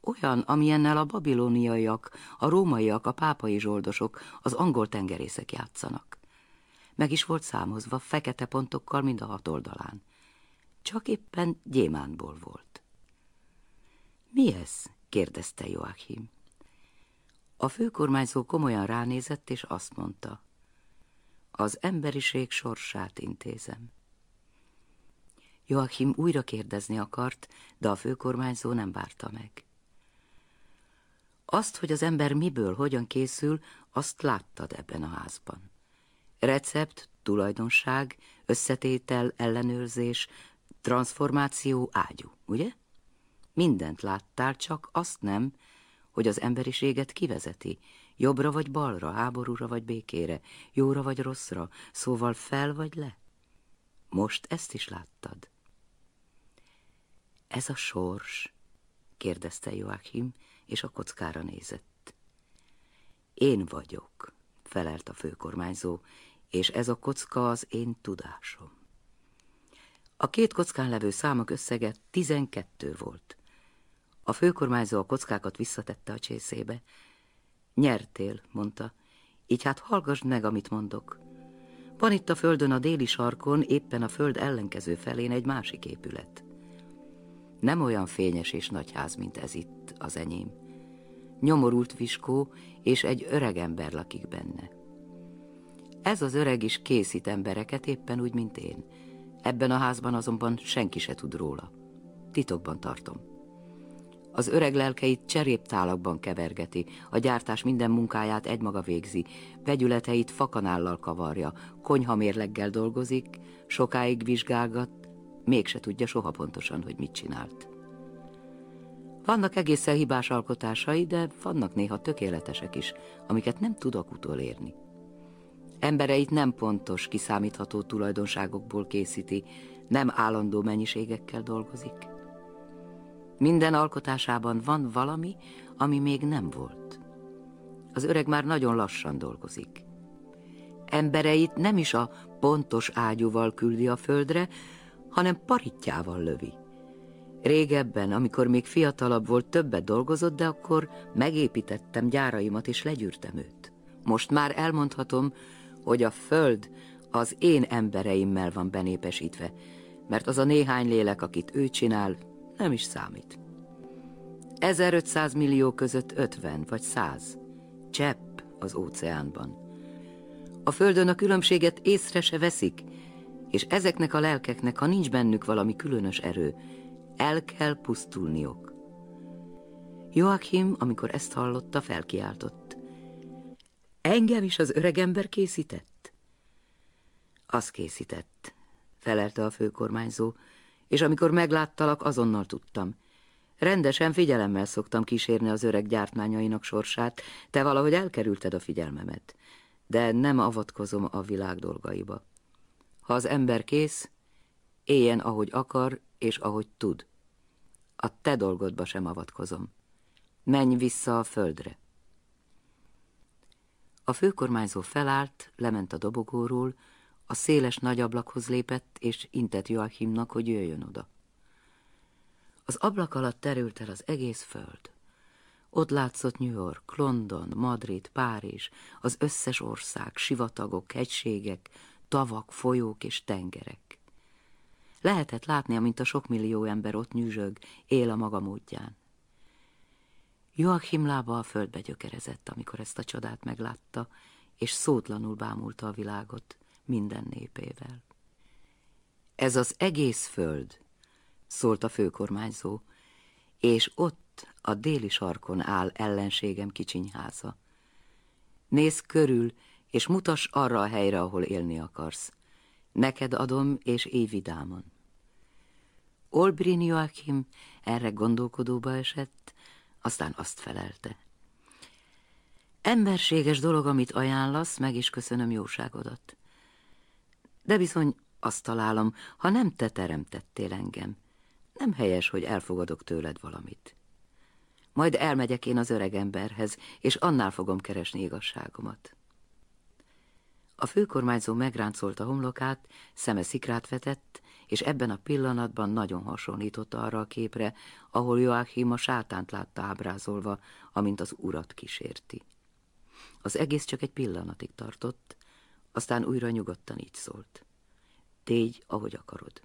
[SPEAKER 2] Olyan, amilyennel a babiloniaiak, a rómaiak, a pápai zsoldosok, az angol tengerészek játszanak. Meg is volt számozva, fekete pontokkal mind a hat oldalán. Csak éppen gyémántból volt. Mi ez? kérdezte Joachim. A főkormányzó komolyan ránézett, és azt mondta. Az emberiség sorsát intézem. Joachim újra kérdezni akart, de a főkormányzó nem várta meg. Azt, hogy az ember miből, hogyan készül, azt láttad ebben a házban. Recept, tulajdonság, összetétel, ellenőrzés, transformáció, ágyú, ugye? Mindent láttál, csak azt nem, hogy az emberiséget kivezeti, jobbra vagy balra, háborúra vagy békére, jóra vagy rosszra, szóval fel vagy le. Most ezt is láttad. Ez a sors, kérdezte Joachim, és a kockára nézett. Én vagyok, felelt a főkormányzó, és ez a kocka az én tudásom. A két kockán levő számok összege tizenkettő volt. A főkormányzó a kockákat visszatette a csészébe. Nyertél, mondta, így hát hallgassd meg, amit mondok. Van itt a földön a déli sarkon, éppen a föld ellenkező felén egy másik épület. Nem olyan fényes és nagy ház, mint ez itt, az enyém. Nyomorult viskó, és egy öreg ember lakik benne. Ez az öreg is készít embereket, éppen úgy, mint én. Ebben a házban azonban senki se tud róla. Titokban tartom. Az öreg lelkeit cseréptálakban kevergeti, a gyártás minden munkáját egymaga végzi, vegyületeit fakanállal kavarja, konyhamérleggel dolgozik, sokáig vizsgálgat, mégse tudja soha pontosan, hogy mit csinált. Vannak egészen hibás alkotásai, de vannak néha tökéletesek is, amiket nem tudok utolérni. Embereit nem pontos, kiszámítható tulajdonságokból készíti, nem állandó mennyiségekkel dolgozik. Minden alkotásában van valami, ami még nem volt. Az öreg már nagyon lassan dolgozik. Embereit nem is a pontos ágyúval küldi a földre, hanem paritjával lövi. Régebben, amikor még fiatalabb volt, többet dolgozott, de akkor megépítettem gyáraimat és legyűrtem őt. Most már elmondhatom, hogy a föld az én embereimmel van benépesítve, mert az a néhány lélek, akit ő csinál, nem is számít. 1500 millió között 50 vagy 100. Csepp az óceánban. A földön a különbséget észre se veszik, és ezeknek a lelkeknek, ha nincs bennük valami különös erő, el kell pusztulniok. Joachim, amikor ezt hallotta, felkiáltott. Engem is az öregember készített? Az készített, felelte a főkormányzó, és amikor megláttalak, azonnal tudtam. Rendesen figyelemmel szoktam kísérni az öreg gyártmányainak sorsát, te valahogy elkerülted a figyelmemet, de nem avatkozom a világ dolgaiba. Ha az ember kész, éljen, ahogy akar és ahogy tud. A te dolgodba sem avatkozom. Menj vissza a földre. A főkormányzó felállt, lement a dobogóról, a széles nagy ablakhoz lépett, és intett Joachimnak, hogy jöjjön oda. Az ablak alatt terült el az egész föld. Ott látszott New York, London, Madrid, Párizs, az összes ország, sivatagok, hegységek, tavak, folyók és tengerek. Lehetett látni, amint a sok millió ember ott nyüzsög, él a maga módján. Joachim lába a földbe gyökerezett, amikor ezt a csodát meglátta, és szótlanul bámulta a világot minden népével. Ez az egész föld, szólt a főkormányzó, és ott a déli sarkon áll ellenségem kicsinyháza. Nézz körül, és mutas arra a helyre, ahol élni akarsz. Neked adom, és éj vidámon. Olbrin Joachim erre gondolkodóba esett, aztán azt felelte. Emberséges dolog, amit ajánlasz, meg is köszönöm jóságodat. De bizony azt találom, ha nem te teremtettél engem, nem helyes, hogy elfogadok tőled valamit. Majd elmegyek én az öreg emberhez, és annál fogom keresni igazságomat. A főkormányzó megráncolta homlokát, szeme szikrát vetett, és ebben a pillanatban nagyon hasonlított arra a képre, ahol Joachim a sátánt látta ábrázolva, amint az urat kísérti. Az egész csak egy pillanatig tartott, aztán újra nyugodtan így szólt. Tégy, ahogy akarod.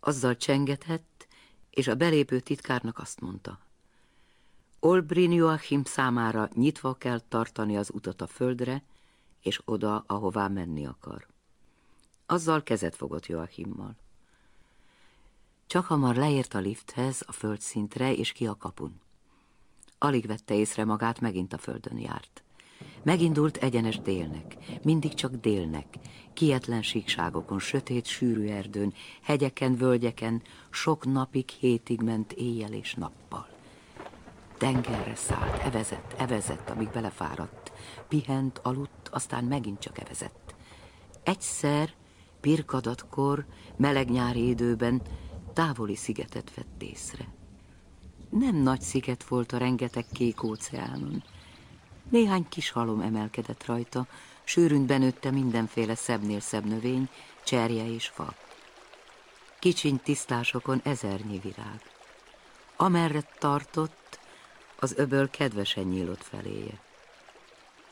[SPEAKER 2] Azzal csengetett, és a belépő titkárnak azt mondta. Olbrin Joachim számára nyitva kell tartani az utat a földre, és oda, ahová menni akar. Azzal kezet fogott Joachimmal. Csak hamar leért a lifthez, a földszintre és ki a kapun. Alig vette észre magát, megint a földön járt. Megindult egyenes délnek, mindig csak délnek, kietlen síkságokon, sötét, sűrű erdőn, hegyeken, völgyeken, sok napig, hétig ment éjjel és nappal. Tengerre szállt, evezett, evezett, amíg belefáradt. Pihent, aludt, aztán megint csak evezett. Egyszer, pirkadatkor, meleg nyári időben távoli szigetet vett észre. Nem nagy sziget volt a rengeteg kék óceánon. Néhány kis halom emelkedett rajta, sűrűn benőtte mindenféle szebbnél szebb növény, cserje és fa. Kicsiny tisztásokon ezernyi virág. Amerre tartott, az öböl kedvesen nyílott feléje.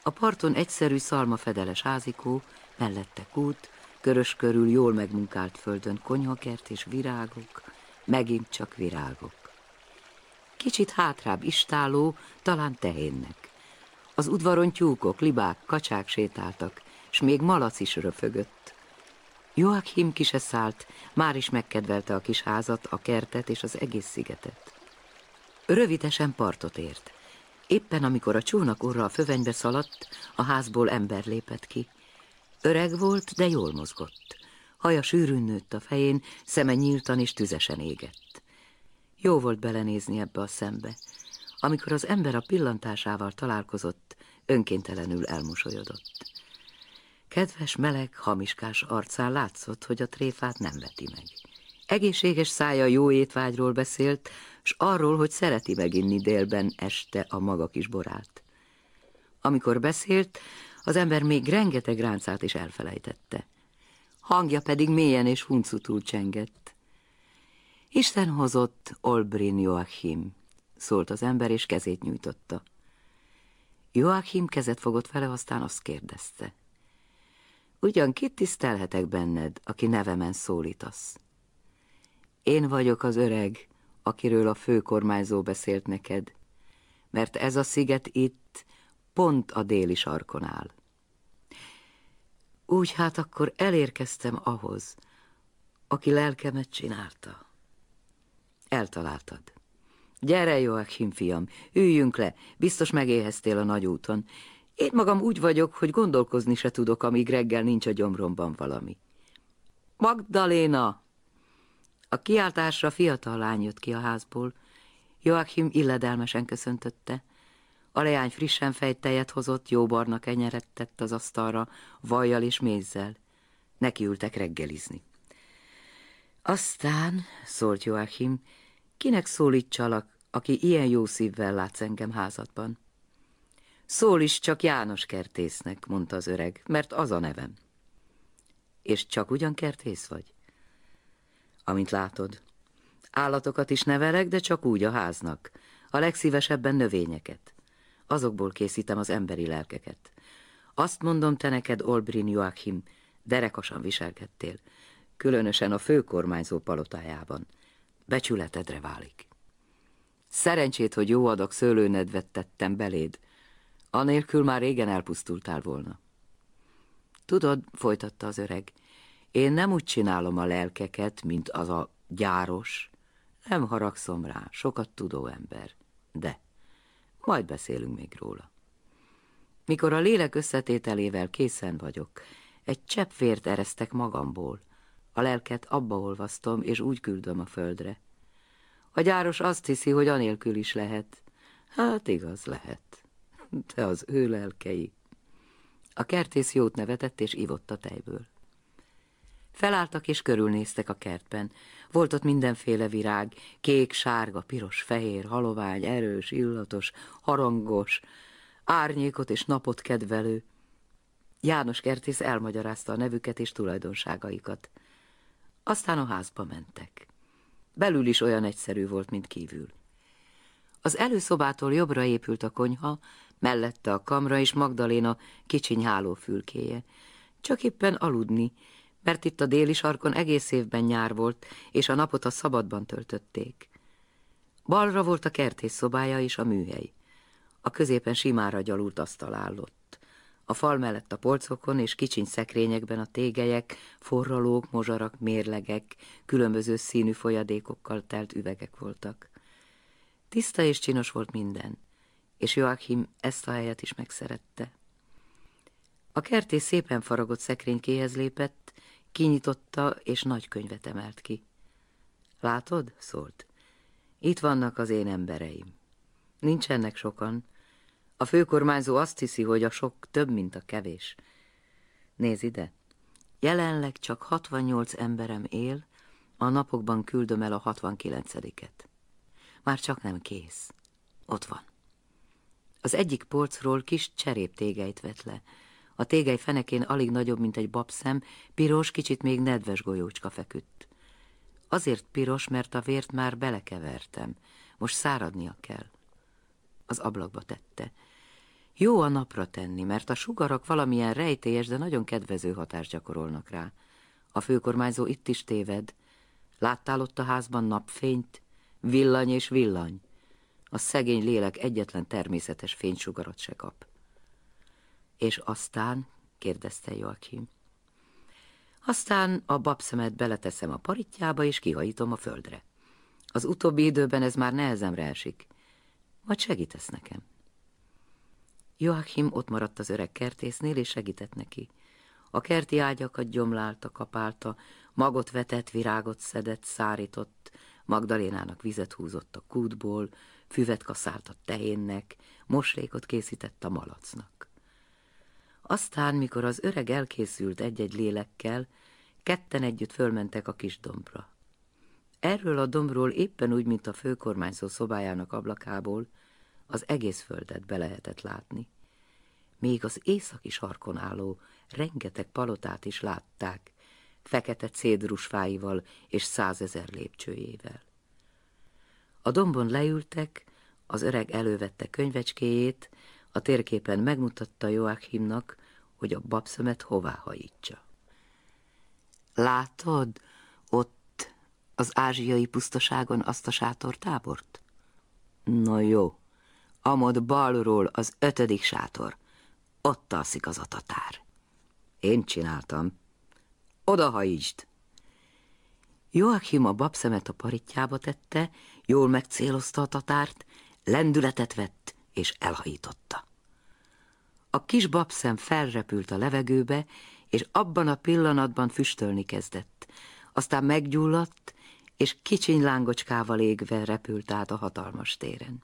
[SPEAKER 2] A parton egyszerű szalmafedeles házikó, mellette kút, körös körül jól megmunkált földön konyhakert és virágok, megint csak virágok. Kicsit hátrább istáló, talán tehénnek. Az udvaron tyúkok, libák, kacsák sétáltak, s még malac is röfögött. Joachim ki szállt, már is megkedvelte a kis házat, a kertet és az egész szigetet. Rövidesen partot ért. Éppen amikor a csónak orra a fövenybe szaladt, a házból ember lépett ki. Öreg volt, de jól mozgott. Haja sűrűn nőtt a fején, szeme nyíltan és tüzesen égett. Jó volt belenézni ebbe a szembe. Amikor az ember a pillantásával találkozott, önkéntelenül elmosolyodott. Kedves, meleg, hamiskás arcán látszott, hogy a tréfát nem veti meg. Egészséges szája jó étvágyról beszélt, s arról, hogy szereti meginni délben este a maga kis borát. Amikor beszélt, az ember még rengeteg ráncát is elfelejtette. Hangja pedig mélyen és huncutul csengett. Isten hozott Olbrin Joachim, szólt az ember, és kezét nyújtotta. Joachim kezet fogott vele, aztán azt kérdezte. Ugyan kit tisztelhetek benned, aki nevemen szólítasz? Én vagyok az öreg, akiről a főkormányzó beszélt neked, mert ez a sziget itt pont a déli sarkon áll. Úgy hát akkor elérkeztem ahhoz, aki lelkemet csinálta. Eltaláltad. Gyere, Joachim fiam, üljünk le, biztos megéheztél a nagy úton. Én magam úgy vagyok, hogy gondolkozni se tudok, amíg reggel nincs a gyomromban valami. Magdaléna! A kiáltásra fiatal lány jött ki a házból. Joachim illedelmesen köszöntötte. A leány frissen fejt tejet hozott, jó barna kenyeret tett az asztalra, vajjal és mézzel. Nekiültek reggelizni. Aztán, szólt Joachim, kinek szólítsalak, aki ilyen jó szívvel látsz engem házadban? Szól is csak János kertésznek, mondta az öreg, mert az a nevem. És csak ugyan kertész vagy? Amint látod, állatokat is nevelek, de csak úgy a háznak, a legszívesebben növényeket. Azokból készítem az emberi lelkeket. Azt mondom te neked, Olbrin Joachim, derekasan viselkedtél, különösen a főkormányzó palotájában. Becsületedre válik. Szerencsét, hogy jó adag szőlőnedvet tettem beléd, anélkül már régen elpusztultál volna. Tudod, folytatta az öreg, én nem úgy csinálom a lelkeket, mint az a gyáros, nem haragszom rá, sokat tudó ember, de majd beszélünk még róla. Mikor a lélek összetételével készen vagyok, egy csepp vért eresztek magamból, a lelket abba olvasztom, és úgy küldöm a földre. A gyáros azt hiszi, hogy anélkül is lehet. Hát igaz, lehet. De az ő lelkei. A kertész jót nevetett, és ivott a tejből. Felálltak és körülnéztek a kertben. Volt ott mindenféle virág, kék, sárga, piros, fehér, halovány, erős, illatos, harangos, árnyékot és napot kedvelő. János kertész elmagyarázta a nevüket és tulajdonságaikat. Aztán a házba mentek. Belül is olyan egyszerű volt, mint kívül. Az előszobától jobbra épült a konyha, mellette a kamra és Magdaléna kicsiny hálófülkéje. Csak éppen aludni, mert itt a déli sarkon egész évben nyár volt, és a napot a szabadban töltötték. Balra volt a kertész szobája és a műhely. A középen simára gyalult asztal állott. A fal mellett a polcokon és kicsiny szekrényekben a tégelyek, forralók, mozsarak, mérlegek, különböző színű folyadékokkal telt üvegek voltak. Tiszta és csinos volt minden, és Joachim ezt a helyet is megszerette. A kertész szépen faragott szekrénykéhez lépett, Kinyitotta, és nagy könyvet emelt ki. Látod? szólt. Itt vannak az én embereim. Nincsenek sokan. A főkormányzó azt hiszi, hogy a sok több, mint a kevés. Nézd ide. Jelenleg csak 68 emberem él, a napokban küldöm el a 69-et. Már csak nem kész. Ott van. Az egyik polcról kis cseréptégeit vett le, a tégely fenekén alig nagyobb, mint egy babszem, piros, kicsit még nedves golyócska feküdt. Azért piros, mert a vért már belekevertem. Most száradnia kell. Az ablakba tette. Jó a napra tenni, mert a sugarak valamilyen rejtélyes, de nagyon kedvező hatást gyakorolnak rá. A főkormányzó itt is téved. Láttál ott a házban napfényt? Villany és villany. A szegény lélek egyetlen természetes fénysugarat se kap. És aztán, kérdezte Joachim. Aztán a babszemet beleteszem a paritjába, és kihajítom a földre. Az utóbbi időben ez már nehezemre esik. Majd segítesz nekem. Joachim ott maradt az öreg kertésznél, és segített neki. A kerti ágyakat gyomlálta, kapálta, magot vetett, virágot szedett, szárított, Magdalénának vizet húzott a kútból, füvet kaszált a tehénnek, moslékot készített a malacnak. Aztán, mikor az öreg elkészült egy-egy lélekkel, ketten együtt fölmentek a kis dombra. Erről a dombról éppen úgy, mint a főkormányzó szobájának ablakából, az egész földet be lehetett látni. Még az északi sarkon álló rengeteg palotát is látták, fekete cédrusfáival és százezer lépcsőjével. A dombon leültek, az öreg elővette könyvecskéjét, a térképen megmutatta Joachimnak, hogy a babszemet hová hajítsa. Látod ott az ázsiai pusztaságon azt a sátortábort? Na jó, amod balról az ötödik sátor, ott alszik az a tatár. Én csináltam. Oda hajítsd! Joachim a babszemet a paritjába tette, jól megcélozta a tatárt, lendületet vett és elhajította. A kis babszem felrepült a levegőbe, és abban a pillanatban füstölni kezdett. Aztán meggyulladt, és kicsiny lángocskával égve repült át a hatalmas téren.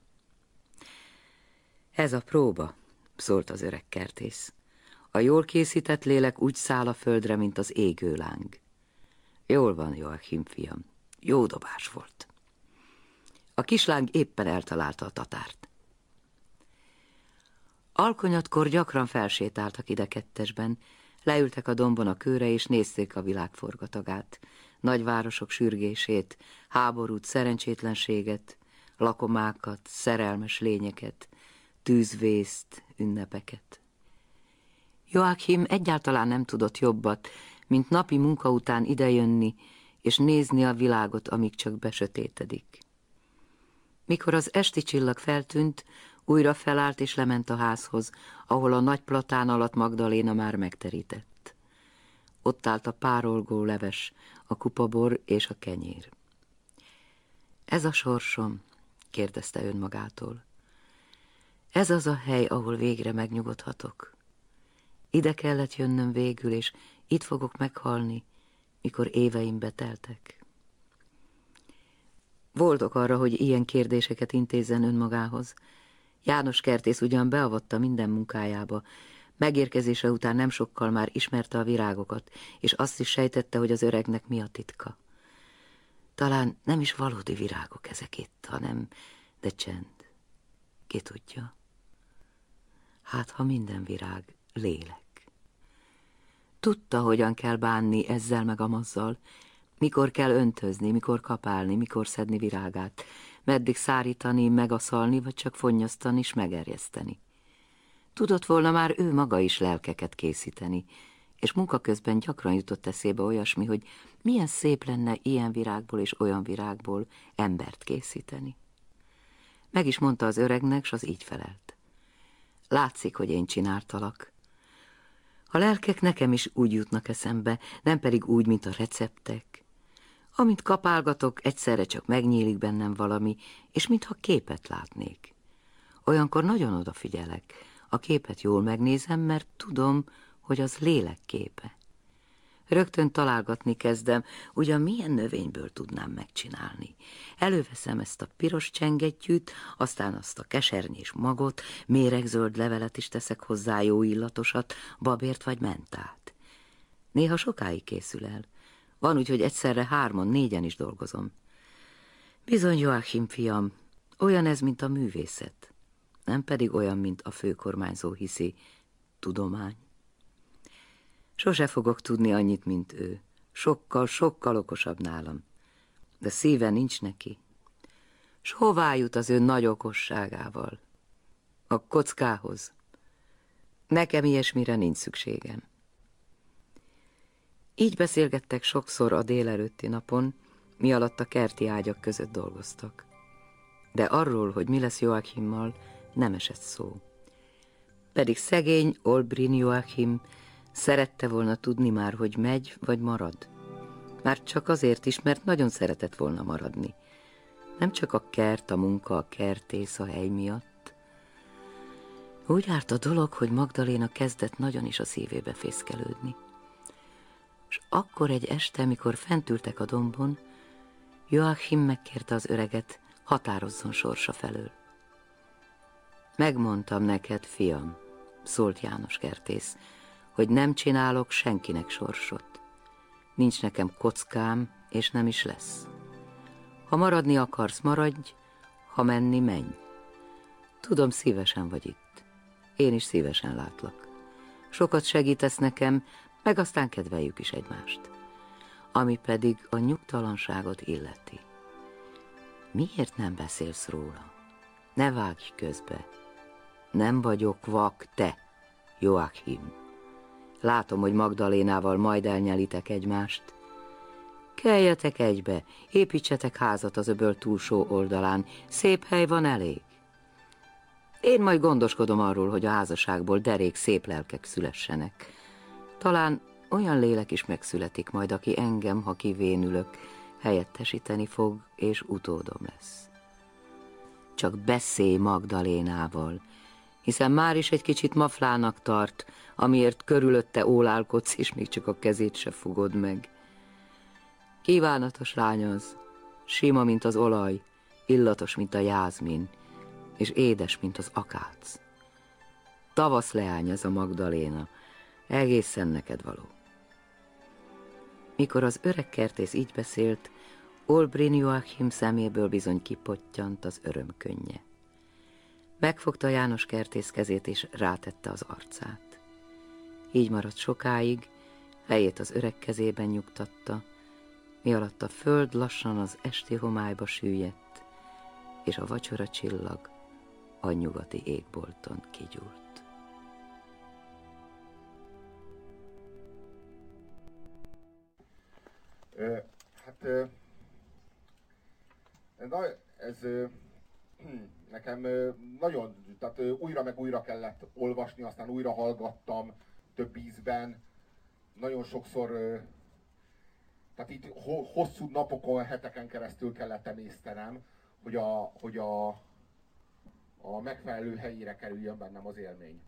[SPEAKER 2] Ez a próba, szólt az öreg kertész. A jól készített lélek úgy száll a földre, mint az égő láng. Jól van, Joachim fiam, jó dobás volt. A kisláng éppen eltalálta a tatárt. Alkonyatkor gyakran felsétáltak ide kettesben, leültek a dombon a kőre és nézték a világ forgatagát, nagyvárosok sürgését, háborút, szerencsétlenséget, lakomákat, szerelmes lényeket, tűzvészt, ünnepeket. Joachim egyáltalán nem tudott jobbat, mint napi munka után idejönni, és nézni a világot, amíg csak besötétedik. Mikor az esti csillag feltűnt, újra felállt és lement a házhoz, ahol a nagy platán alatt Magdaléna már megterített. Ott állt a párolgó leves, a kupabor és a kenyér. Ez a sorsom, kérdezte önmagától. Ez az a hely, ahol végre megnyugodhatok. Ide kellett jönnöm végül, és itt fogok meghalni, mikor éveim beteltek. Voltok arra, hogy ilyen kérdéseket intézzen önmagához. János kertész ugyan beavatta minden munkájába, megérkezése után nem sokkal már ismerte a virágokat, és azt is sejtette, hogy az öregnek mi a titka. Talán nem is valódi virágok ezek itt, hanem, de csend. Ki tudja? Hát, ha minden virág lélek. Tudta, hogyan kell bánni ezzel meg amazzal, mikor kell öntözni, mikor kapálni, mikor szedni virágát, meddig szárítani, megaszalni, vagy csak fonnyasztani és megerjeszteni. Tudott volna már ő maga is lelkeket készíteni, és munka közben gyakran jutott eszébe olyasmi, hogy milyen szép lenne ilyen virágból és olyan virágból embert készíteni. Meg is mondta az öregnek, s az így felelt. Látszik, hogy én csináltalak. A lelkek nekem is úgy jutnak eszembe, nem pedig úgy, mint a receptek. Amint kapálgatok, egyszerre csak megnyílik bennem valami, és mintha képet látnék. Olyankor nagyon odafigyelek. A képet jól megnézem, mert tudom, hogy az lélek képe. Rögtön találgatni kezdem, ugyan milyen növényből tudnám megcsinálni. Előveszem ezt a piros csengettyűt, aztán azt a kesernyés magot, méregzöld levelet is teszek hozzá jó illatosat, babért vagy mentát. Néha sokáig készül el. Van úgy, hogy egyszerre hárman, négyen is dolgozom. Bizony, Joachim fiam, olyan ez, mint a művészet, nem pedig olyan, mint a főkormányzó hiszi, tudomány. Sose fogok tudni annyit, mint ő. Sokkal, sokkal okosabb nálam. De szíve nincs neki. S hová jut az ő nagy okosságával? A kockához. Nekem ilyesmire nincs szükségem. Így beszélgettek sokszor a délelőtti napon, mi alatt a kerti ágyak között dolgoztak. De arról, hogy mi lesz Joachimmal, nem esett szó. Pedig szegény Olbrin Joachim Szerette volna tudni már, hogy megy vagy marad. Már csak azért is, mert nagyon szeretett volna maradni. Nem csak a kert, a munka, a kertész, a hely miatt. Úgy árt a dolog, hogy Magdaléna kezdett nagyon is a szívébe fészkelődni. És akkor egy este, mikor fent ültek a dombon, Joachim megkérte az öreget, határozzon sorsa felől. Megmondtam neked, fiam, szólt János kertész, hogy nem csinálok senkinek sorsot. Nincs nekem kockám, és nem is lesz. Ha maradni akarsz, maradj, ha menni, menj. Tudom, szívesen vagy itt. Én is szívesen látlak. Sokat segítesz nekem, meg aztán kedveljük is egymást. Ami pedig a nyugtalanságot illeti. Miért nem beszélsz róla? Ne vágj közbe. Nem vagyok vak, te, Joachim. Látom, hogy Magdalénával majd elnyelitek egymást. Keljetek egybe, építsetek házat az öböl túlsó oldalán, szép hely van elég. Én majd gondoskodom arról, hogy a házasságból derék szép lelkek szülessenek. Talán olyan lélek is megszületik majd, aki engem, ha kivénülök, helyettesíteni fog, és utódom lesz. Csak beszélj Magdalénával, hiszen már is egy kicsit maflának tart, amiért körülötte ólálkodsz, és még csak a kezét se fogod meg. Kívánatos lány az, sima, mint az olaj, illatos, mint a jázmin, és édes, mint az akác. Tavasz leány ez a Magdaléna, egészen neked való. Mikor az öreg kertész így beszélt, Olbrin Joachim szeméből bizony kipottyant az örömkönnye. Megfogta János kertész kezét és rátette az arcát. Így maradt sokáig, fejét az öreg kezében nyugtatta, mi alatt a föld lassan az esti homályba süllyedt, és a vacsora csillag a nyugati égbolton kigyúlt.
[SPEAKER 1] Hát na, ez nekem nagyon, tehát újra meg újra kellett olvasni, aztán újra hallgattam több ízben, nagyon sokszor, tehát itt hosszú napokon, heteken keresztül kellett emésztenem, hogy a, hogy a, a megfelelő helyére kerüljön bennem az élmény.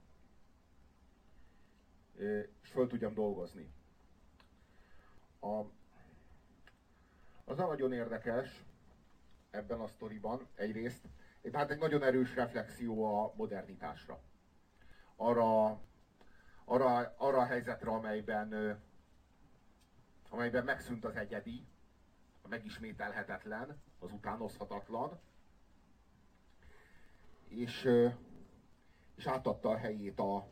[SPEAKER 1] És föl tudjam dolgozni. A, az a nagyon érdekes ebben a sztoriban egyrészt, hát egy nagyon erős reflexió a modernitásra. Arra, arra, arra a helyzetre, amelyben, amelyben megszűnt az egyedi, a megismételhetetlen, az utánozhatatlan, és, és átadta a helyét a,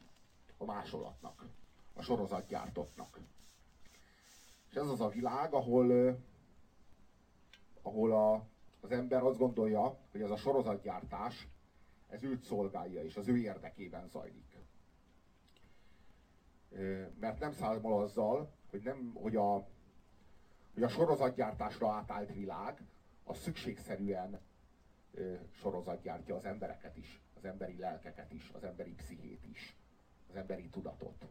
[SPEAKER 1] a másolatnak, a sorozatgyártottnak. És ez az a világ, ahol, ahol a, az ember azt gondolja, hogy ez a sorozatgyártás, ez őt szolgálja, és az ő érdekében zajlik. Mert nem számol azzal, hogy, nem, hogy, a, hogy a sorozatgyártásra átállt világ, az szükségszerűen sorozatgyártja az embereket is, az emberi lelkeket is, az emberi pszichét is, az emberi tudatot.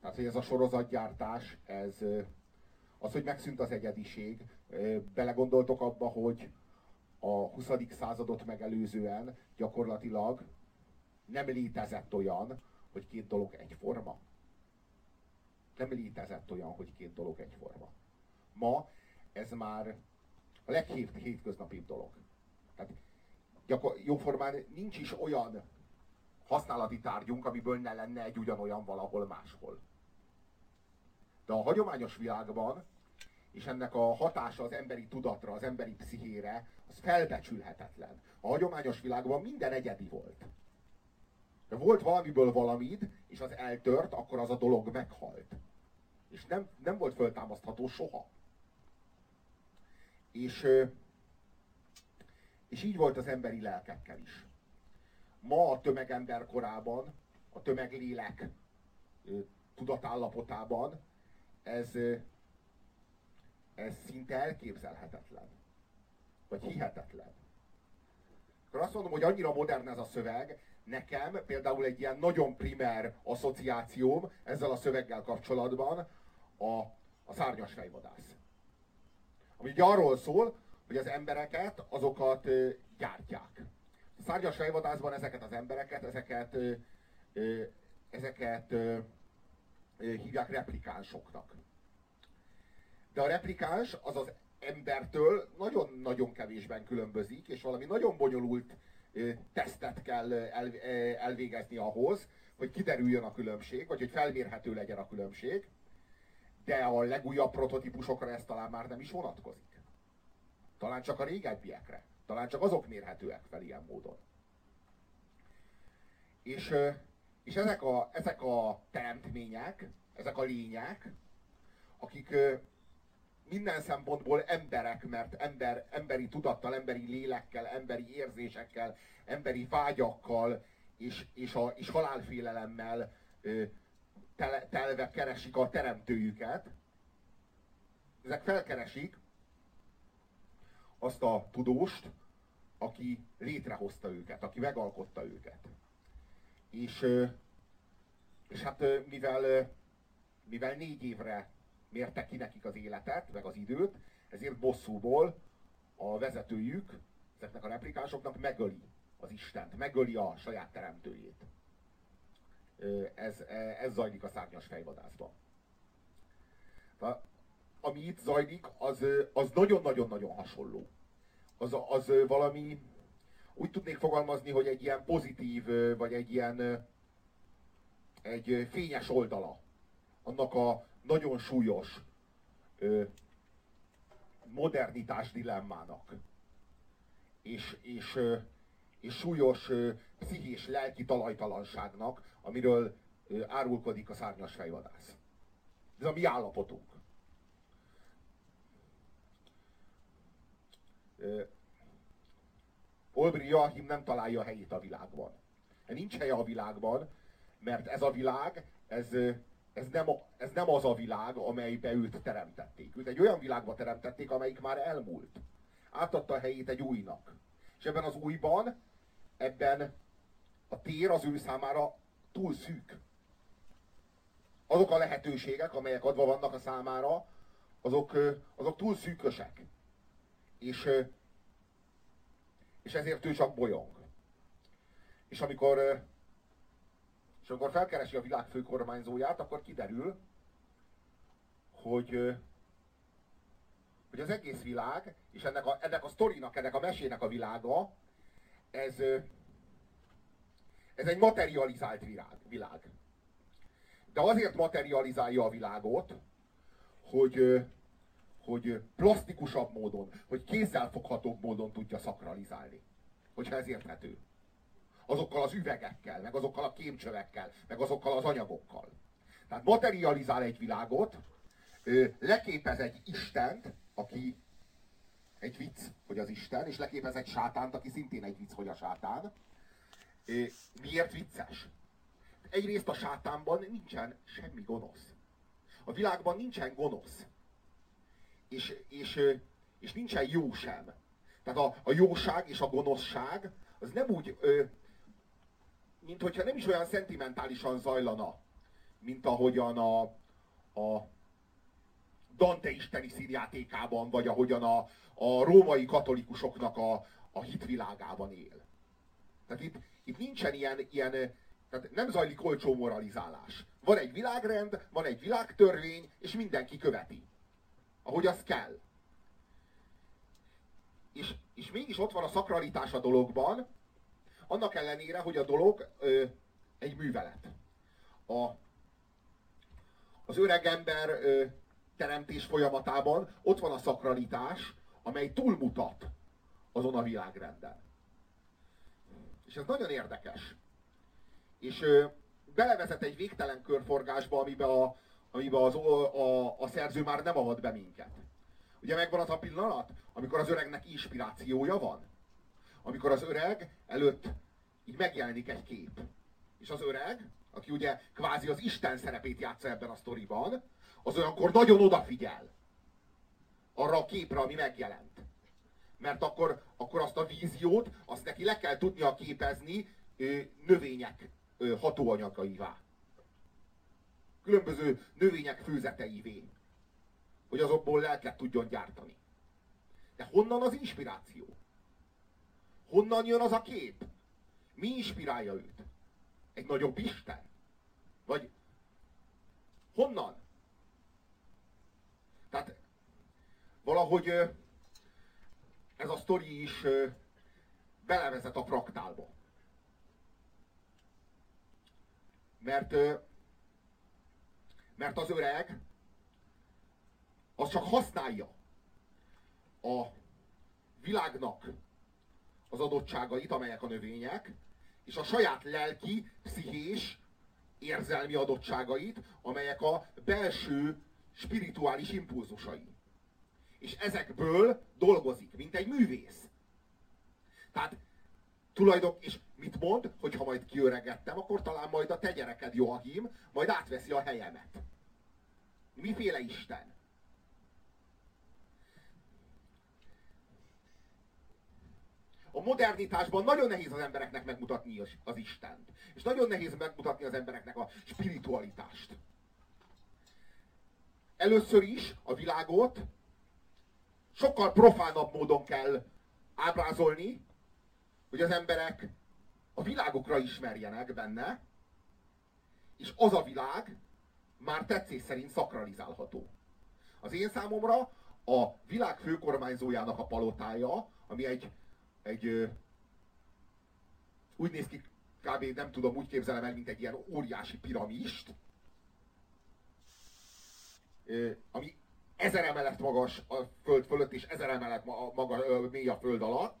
[SPEAKER 1] Tehát, hogy ez a sorozatgyártás, ez az, hogy megszűnt az egyediség, belegondoltok abba, hogy a 20. századot megelőzően gyakorlatilag nem létezett olyan, hogy két dolog egyforma. Nem létezett olyan, hogy két dolog egyforma. Ma ez már a leghétköznapibb dolog. Tehát gyakor, jóformán nincs is olyan használati tárgyunk, amiből ne lenne egy ugyanolyan valahol máshol. De a hagyományos világban, és ennek a hatása az emberi tudatra, az emberi pszichére, az felbecsülhetetlen. A hagyományos világban minden egyedi volt. De volt valamiből valamid, és az eltört, akkor az a dolog meghalt. És nem, nem volt föltámasztható soha. És, és így volt az emberi lelkekkel is. Ma a tömegember korában, a tömeglélek tudatállapotában ez, ez szinte elképzelhetetlen. Vagy hihetetlen. Akkor azt mondom, hogy annyira modern ez a szöveg, nekem például egy ilyen nagyon primer asszociációm ezzel a szöveggel kapcsolatban a, a szárnyas fejvadász. Ami ugye arról szól, hogy az embereket, azokat ö, gyártják. A szárnyas fejvadászban ezeket az embereket, ezeket, ö, ö, ezeket ö, hívják replikánsoknak. De a replikáns az az embertől nagyon-nagyon kevésben különbözik, és valami nagyon bonyolult tesztet kell el, elvégezni ahhoz, hogy kiderüljön a különbség, vagy hogy felmérhető legyen a különbség, de a legújabb prototípusokra ez talán már nem is vonatkozik. Talán csak a régebbiekre. Talán csak azok mérhetőek fel ilyen módon. És, és ezek, a, ezek a teremtmények, ezek a lények, akik minden szempontból emberek, mert ember, emberi tudattal, emberi lélekkel, emberi érzésekkel, emberi vágyakkal és, és, a, és halálfélelemmel ö, tele, telve keresik a teremtőjüket. Ezek felkeresik azt a tudóst, aki létrehozta őket, aki megalkotta őket. És, és hát mivel, mivel négy évre mérte ki nekik az életet, meg az időt, ezért bosszúból a vezetőjük, ezeknek a replikásoknak megöli az Istent, megöli a saját teremtőjét. Ez, e, ez zajlik a szárnyas fejvadászban. Ami itt zajlik, az, az nagyon-nagyon-nagyon hasonló. Az, az valami, úgy tudnék fogalmazni, hogy egy ilyen pozitív, vagy egy ilyen egy fényes oldala annak a nagyon súlyos ö, modernitás dilemmának, és, és, ö, és súlyos ö, pszichés lelki talajtalanságnak, amiről ö, árulkodik a szárnyas fejvadász. Ez a mi állapotunk. Olbri Joachim nem találja helyét a világban. Nincs helye a világban, mert ez a világ, ez, ez nem, ez nem az a világ, amelybe őt teremtették. Őt egy olyan világba teremtették, amelyik már elmúlt. Átadta a helyét egy újnak. És ebben az újban, ebben a tér az ő számára túl szűk. Azok a lehetőségek, amelyek adva vannak a számára, azok, azok túl szűkösek. És, és ezért ő csak bolyong. És amikor és amikor felkeresi a világ főkormányzóját, akkor kiderül, hogy, hogy az egész világ, és ennek a, ennek a sztorinak, ennek a mesének a világa, ez, ez egy materializált világ, világ. De azért materializálja a világot, hogy, hogy plastikusabb módon, hogy kézzelfoghatóbb módon tudja szakralizálni. Hogyha ez érthető azokkal az üvegekkel, meg azokkal a kémcsövekkel, meg azokkal az anyagokkal. Tehát materializál egy világot, leképez egy Istent, aki egy vicc, hogy az Isten, és leképez egy sátánt, aki szintén egy vicc, hogy a sátán. Miért vicces? Egyrészt a sátánban nincsen semmi gonosz. A világban nincsen gonosz. És, és, és nincsen jó sem. Tehát a, a jóság és a gonoszság az nem úgy, mint hogyha nem is olyan szentimentálisan zajlana, mint ahogyan a, a Dante isteni színjátékában, vagy ahogyan a, a római katolikusoknak a, a hitvilágában él. Tehát itt, itt nincsen ilyen, ilyen, tehát nem zajlik olcsó moralizálás. Van egy világrend, van egy világtörvény, és mindenki követi. Ahogy az kell. És, és mégis ott van a szakralitás a dologban, annak ellenére, hogy a dolog ö, egy művelet. A, az öreg ember ö, teremtés folyamatában ott van a szakralitás, amely túlmutat azon a világrenden. És ez nagyon érdekes. És ö, belevezet egy végtelen körforgásba, amiben, a, amiben az, a, a, a szerző már nem avat be minket. Ugye megvan az a pillanat, amikor az öregnek inspirációja van, amikor az öreg előtt így megjelenik egy kép. És az öreg, aki ugye kvázi az Isten szerepét játsza ebben a sztoriban, az olyankor nagyon odafigyel arra a képre, ami megjelent. Mert akkor, akkor azt a víziót, azt neki le kell tudnia képezni ö, növények ö, hatóanyagaivá. Különböző növények főzeteivé. Hogy azokból lelket tudjon gyártani. De honnan az inspiráció? Honnan jön az a kép? Mi inspirálja őt? Egy nagyobb Isten? Vagy honnan? Tehát valahogy ez a sztori is belevezet a fraktálba. Mert, mert az öreg az csak használja a világnak az adottságait, amelyek a növények, és a saját lelki, pszichés, érzelmi adottságait, amelyek a belső spirituális impulzusai. És ezekből dolgozik, mint egy művész. Tehát tulajdon, és mit mond, hogy ha majd kiöregettem, akkor talán majd a te gyereked Joachim majd átveszi a helyemet. Miféle Isten? A modernitásban nagyon nehéz az embereknek megmutatni az Istent. És nagyon nehéz megmutatni az embereknek a spiritualitást. Először is a világot sokkal profánabb módon kell ábrázolni, hogy az emberek a világokra ismerjenek benne, és az a világ már tetszés szerint szakralizálható. Az én számomra a világ főkormányzójának a palotája, ami egy, egy úgy néz ki, kb. nem tudom, úgy képzelem el, mint egy ilyen óriási piramist, ami ezer emelet magas a föld fölött, és ezer emelet maga, mély a föld alatt.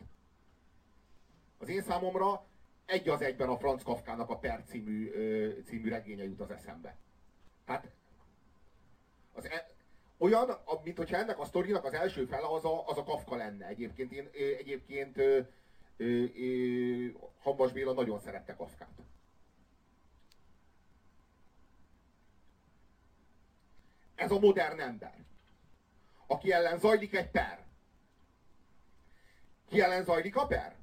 [SPEAKER 1] Az én számomra egy az egyben a Franz Kafkának a Per című, című regénye jut az eszembe. Tehát az e, olyan, mint hogyha ennek a sztorinak az első fele az a, az a Kafka lenne. Egyébként én egyébként ö, ö, ö, Hambas Béla nagyon szerette Kafkát. Ez a modern ember, aki ellen zajlik egy per. Ki ellen zajlik a per?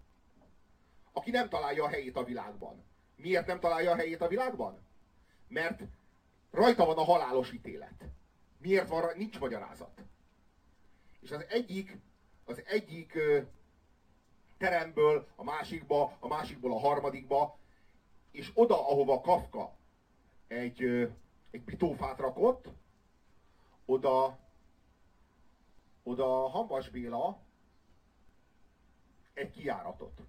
[SPEAKER 1] Aki nem találja a helyét a világban. Miért nem találja a helyét a világban? Mert rajta van a halálos ítélet. Miért van, nincs magyarázat. És az egyik, az egyik teremből a másikba, a másikból a harmadikba, és oda, ahova Kafka egy, egy pitófát rakott, oda, oda Hambas Béla egy kiáratot.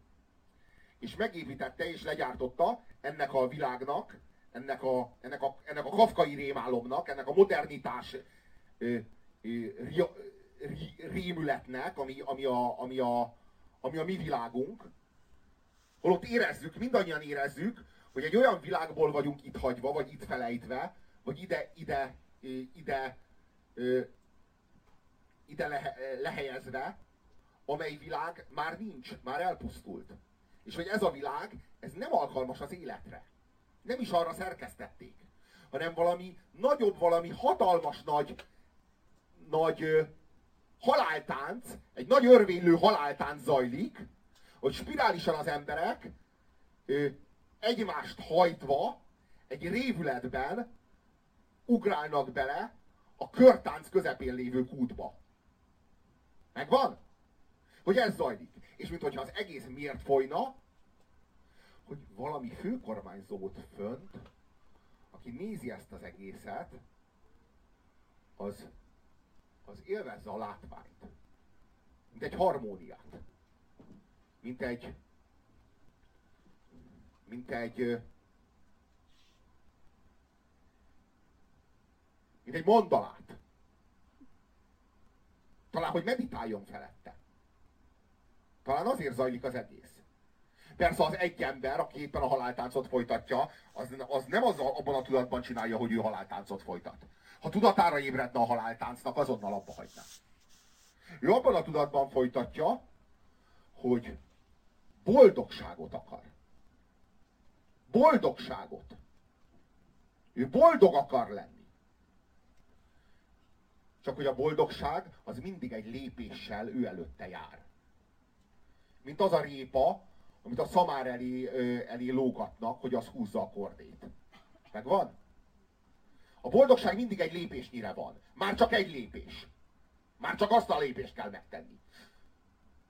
[SPEAKER 1] És megépítette és legyártotta ennek a világnak, ennek a, ennek a, ennek a kafkai rémálomnak, ennek a modernitás ö, ö, rémületnek, ami, ami, a, ami, a, ami a mi világunk, holott érezzük, mindannyian érezzük, hogy egy olyan világból vagyunk itt hagyva, vagy itt felejtve, vagy ide, ide, ide ide lehe, lehelyezve, amely világ már nincs, már elpusztult. És hogy ez a világ, ez nem alkalmas az életre. Nem is arra szerkesztették, hanem valami nagyobb, valami hatalmas nagy, nagy ö, haláltánc, egy nagy örvénylő haláltánc zajlik, hogy spirálisan az emberek ö, egymást hajtva egy révületben ugrálnak bele, a körtánc közepén lévő kútba. Megvan? Hogy ez zajlik. És mintha az egész miért folyna, hogy valami főkormányzót fönt, aki nézi ezt az egészet, az, az élvezze a látványt. Mint egy harmóniát. Mint egy mint egy mint egy mandalát. Talán, hogy meditáljon felette. Talán azért zajlik az egész. Persze az egy ember, aki éppen a haláltáncot folytatja, az, az nem az abban a tudatban csinálja, hogy ő haláltáncot folytat. Ha tudatára ébredne a haláltáncnak, azonnal abba hagyná. Ő abban a tudatban folytatja, hogy boldogságot akar. Boldogságot. Ő boldog akar lenni. Csak hogy a boldogság az mindig egy lépéssel ő előtte jár. Mint az a répa, amit a szamár elé, elé lógatnak, hogy az húzza a kordét. Megvan? A boldogság mindig egy lépésnyire van. Már csak egy lépés. Már csak azt a lépést kell megtenni.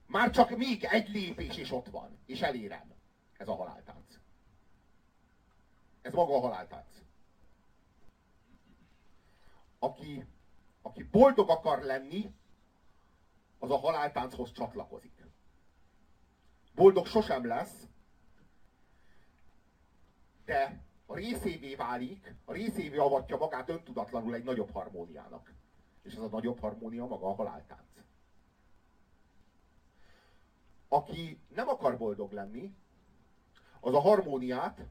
[SPEAKER 1] Már csak még egy lépés, és ott van. És elérem. Ez a haláltánc. Ez maga a haláltánc. Aki aki boldog akar lenni, az a haláltánchoz csatlakozik. Boldog sosem lesz, de a részévé válik, a részévé avatja magát öntudatlanul egy nagyobb harmóniának. És ez a nagyobb harmónia maga a haláltánc. Aki nem akar boldog lenni, az a harmóniát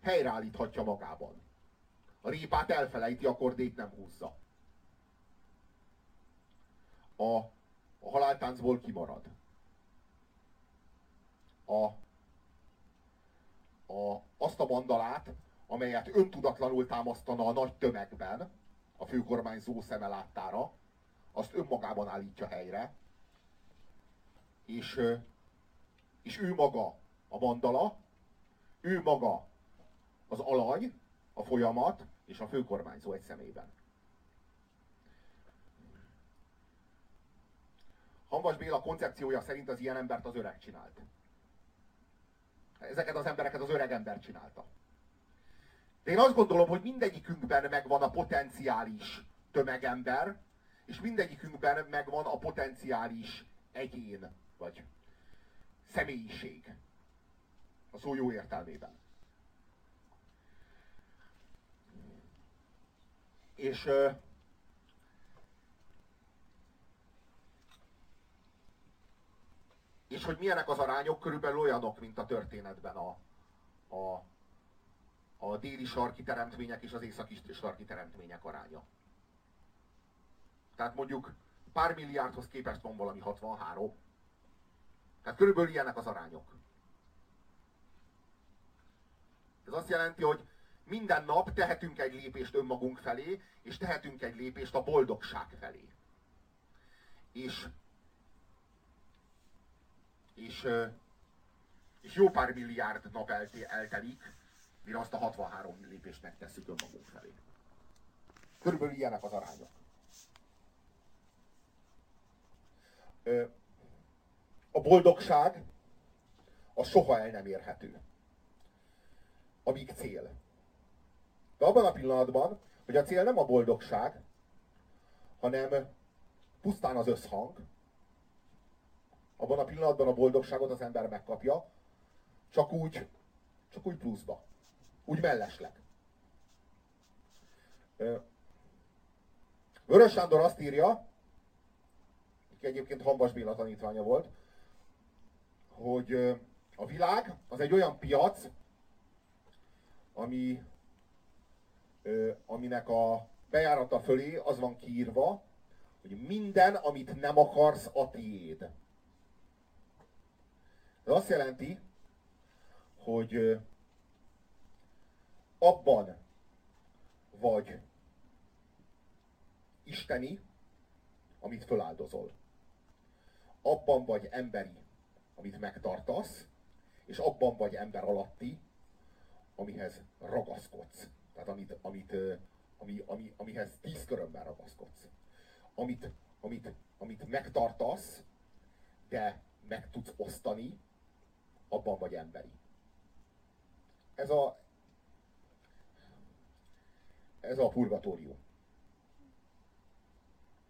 [SPEAKER 1] helyreállíthatja magában. A répát elfelejti, a kordét nem húzza. A, a haláltáncból kimarad. A, a, azt a mandalát, amelyet öntudatlanul támasztana a nagy tömegben, a főkormányzó szeme láttára, azt önmagában állítja helyre, és, és ő maga a mandala, ő maga az alany, a folyamat és a főkormányzó egy szemében. Hanvas Béla koncepciója szerint az ilyen embert az öreg csinált. Ezeket az embereket az öreg ember csinálta. De én azt gondolom, hogy mindegyikünkben megvan a potenciális tömegember, és mindegyikünkben megvan a potenciális egyén, vagy személyiség. A szó jó értelmében. És és hogy milyenek az arányok, körülbelül olyanok, mint a történetben a, a, a déli sarki teremtmények és az északi sarki teremtmények aránya. Tehát mondjuk pár milliárdhoz képest van valami 63. Tehát körülbelül ilyenek az arányok. Ez azt jelenti, hogy minden nap tehetünk egy lépést önmagunk felé, és tehetünk egy lépést a boldogság felé. És, és, és jó pár milliárd nap eltelik, mire azt a 63 lépést megtesszük önmagunk felé. Körülbelül ilyenek az arányok. A boldogság a soha el nem érhető. Amíg cél. De abban a pillanatban, hogy a cél nem a boldogság, hanem pusztán az összhang, abban a pillanatban a boldogságot az ember megkapja, csak úgy, csak úgy pluszba. Úgy mellesleg. Vörös Sándor azt írja, aki egyébként Hambas Béla tanítványa volt, hogy a világ az egy olyan piac, ami, aminek a bejárata fölé az van kiírva, hogy minden, amit nem akarsz, a tiéd. Ez azt jelenti, hogy abban vagy isteni, amit föláldozol. Abban vagy emberi, amit megtartasz, és abban vagy ember alatti, amihez ragaszkodsz. Tehát amit, amit, ami, ami, amihez tíz körömmel ragaszkodsz. Amit, amit, amit megtartasz, de meg tudsz osztani, abban vagy emberi. Ez a, ez a purgatórium.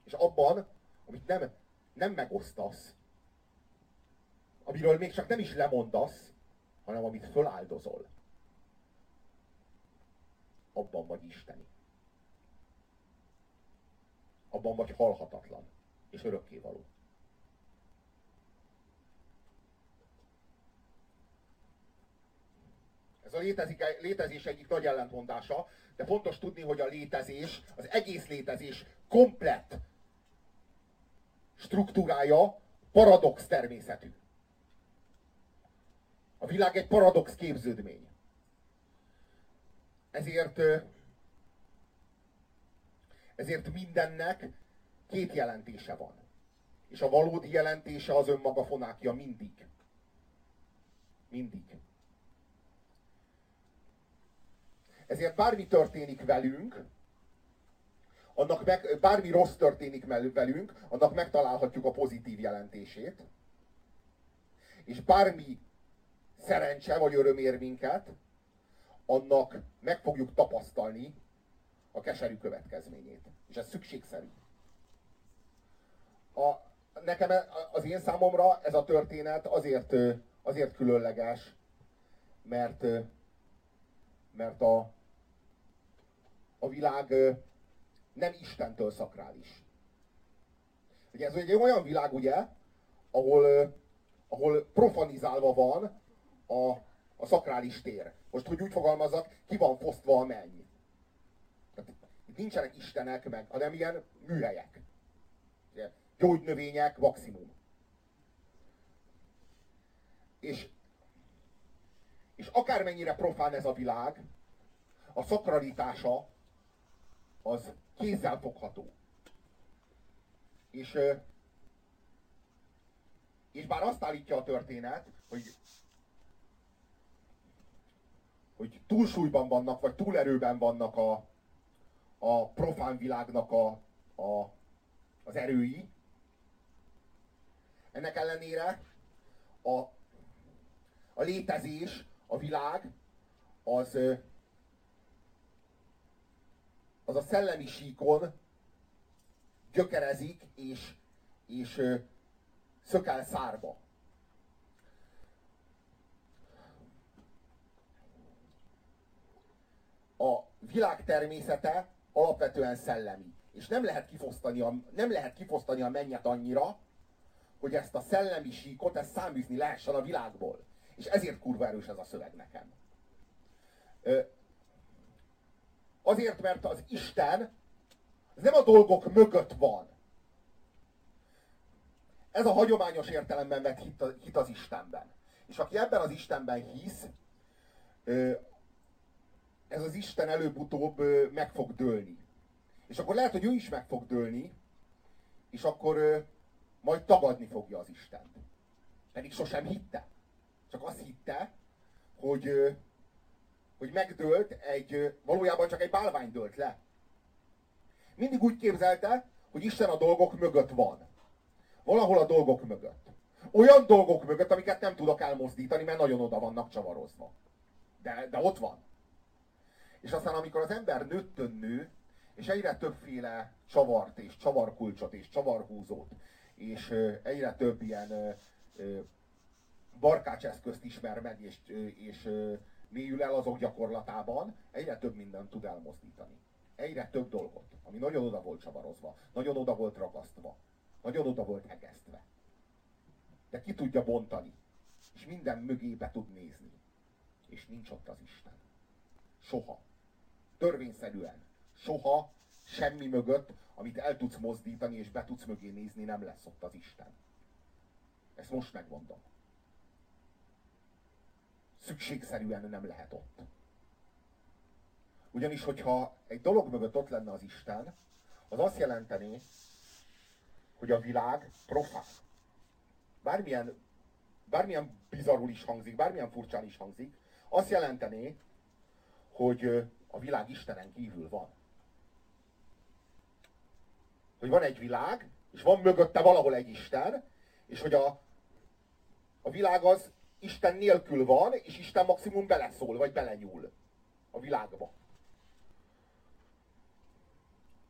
[SPEAKER 1] És abban, amit nem, nem megosztasz, amiről még csak nem is lemondasz, hanem amit föláldozol, abban vagy isteni. Abban vagy halhatatlan és örökkévaló. Ez a létezik, létezés egyik nagy ellentmondása, de fontos tudni, hogy a létezés, az egész létezés komplett struktúrája paradox természetű. A világ egy paradox képződmény. Ezért, ezért mindennek két jelentése van. És a valódi jelentése az önmaga fonákja mindig. Mindig. Ezért bármi történik velünk, annak meg, bármi rossz történik velünk, annak megtalálhatjuk a pozitív jelentését. És bármi szerencse vagy öröm ér minket, annak meg fogjuk tapasztalni a keserű következményét. És ez szükségszerű. A, nekem e- az én számomra ez a történet azért, azért különleges, mert, mert a, a világ nem Istentől szakrális. Ugye ez egy olyan világ, ugye, ahol, ahol profanizálva van a, a szakrális tér. Most, hogy úgy fogalmazzak, ki van fosztva a menny. Tehát nincsenek istenek meg, hanem ilyen műhelyek. Ugye, gyógynövények maximum. És, és akármennyire profán ez a világ, a szakralitása az kézzel fogható. És, és bár azt állítja a történet, hogy, hogy túlsúlyban vannak, vagy túlerőben vannak a, a profán világnak a, a, az erői, ennek ellenére a, a létezés, a világ, az, az a szellemi síkon gyökerezik, és, és szökel szárba. A világ természete alapvetően szellemi. És nem lehet kifosztani a, nem lehet kifosztani a mennyet annyira, hogy ezt a szellemi síkot, ezt száműzni lehessen a világból. És ezért kurva erős ez a szöveg nekem. Azért, mert az Isten ez nem a dolgok mögött van. Ez a hagyományos értelemben vett hit az Istenben. És aki ebben az Istenben hisz, ez az Isten előbb-utóbb meg fog dőlni. És akkor lehet, hogy ő is meg fog dőlni, és akkor majd tagadni fogja az Istent. Pedig sosem hitte. Csak azt hitte, hogy, hogy megdőlt egy, valójában csak egy bálvány dőlt le. Mindig úgy képzelte, hogy Isten a dolgok mögött van. Valahol a dolgok mögött. Olyan dolgok mögött, amiket nem tudok elmozdítani, mert nagyon oda vannak csavarozva. De, de ott van. És aztán, amikor az ember nőttön nő, és egyre többféle csavart, és csavarkulcsot, és csavarhúzót, és egyre több ilyen barkácseszközt ismer meg, és, és mélyül el azok gyakorlatában, egyre több mindent tud elmozdítani. Egyre több dolgot, ami nagyon oda volt csavarozva, nagyon oda volt ragasztva, nagyon oda volt hegesztve. De ki tudja bontani, és minden mögébe tud nézni. És nincs ott az Isten. Soha. Törvényszerűen. Soha semmi mögött, amit el tudsz mozdítani és be tudsz mögé nézni, nem lesz ott az Isten. Ezt most megmondom. Szükségszerűen nem lehet ott. Ugyanis, hogyha egy dolog mögött ott lenne az Isten, az azt jelenteni, hogy a világ profán. Bármilyen, bármilyen bizarul is hangzik, bármilyen furcsán is hangzik, azt jelenteni, hogy a világ Istenen kívül van hogy van egy világ, és van mögötte valahol egy Isten, és hogy a, a világ az Isten nélkül van, és Isten maximum beleszól, vagy belenyúl a világba.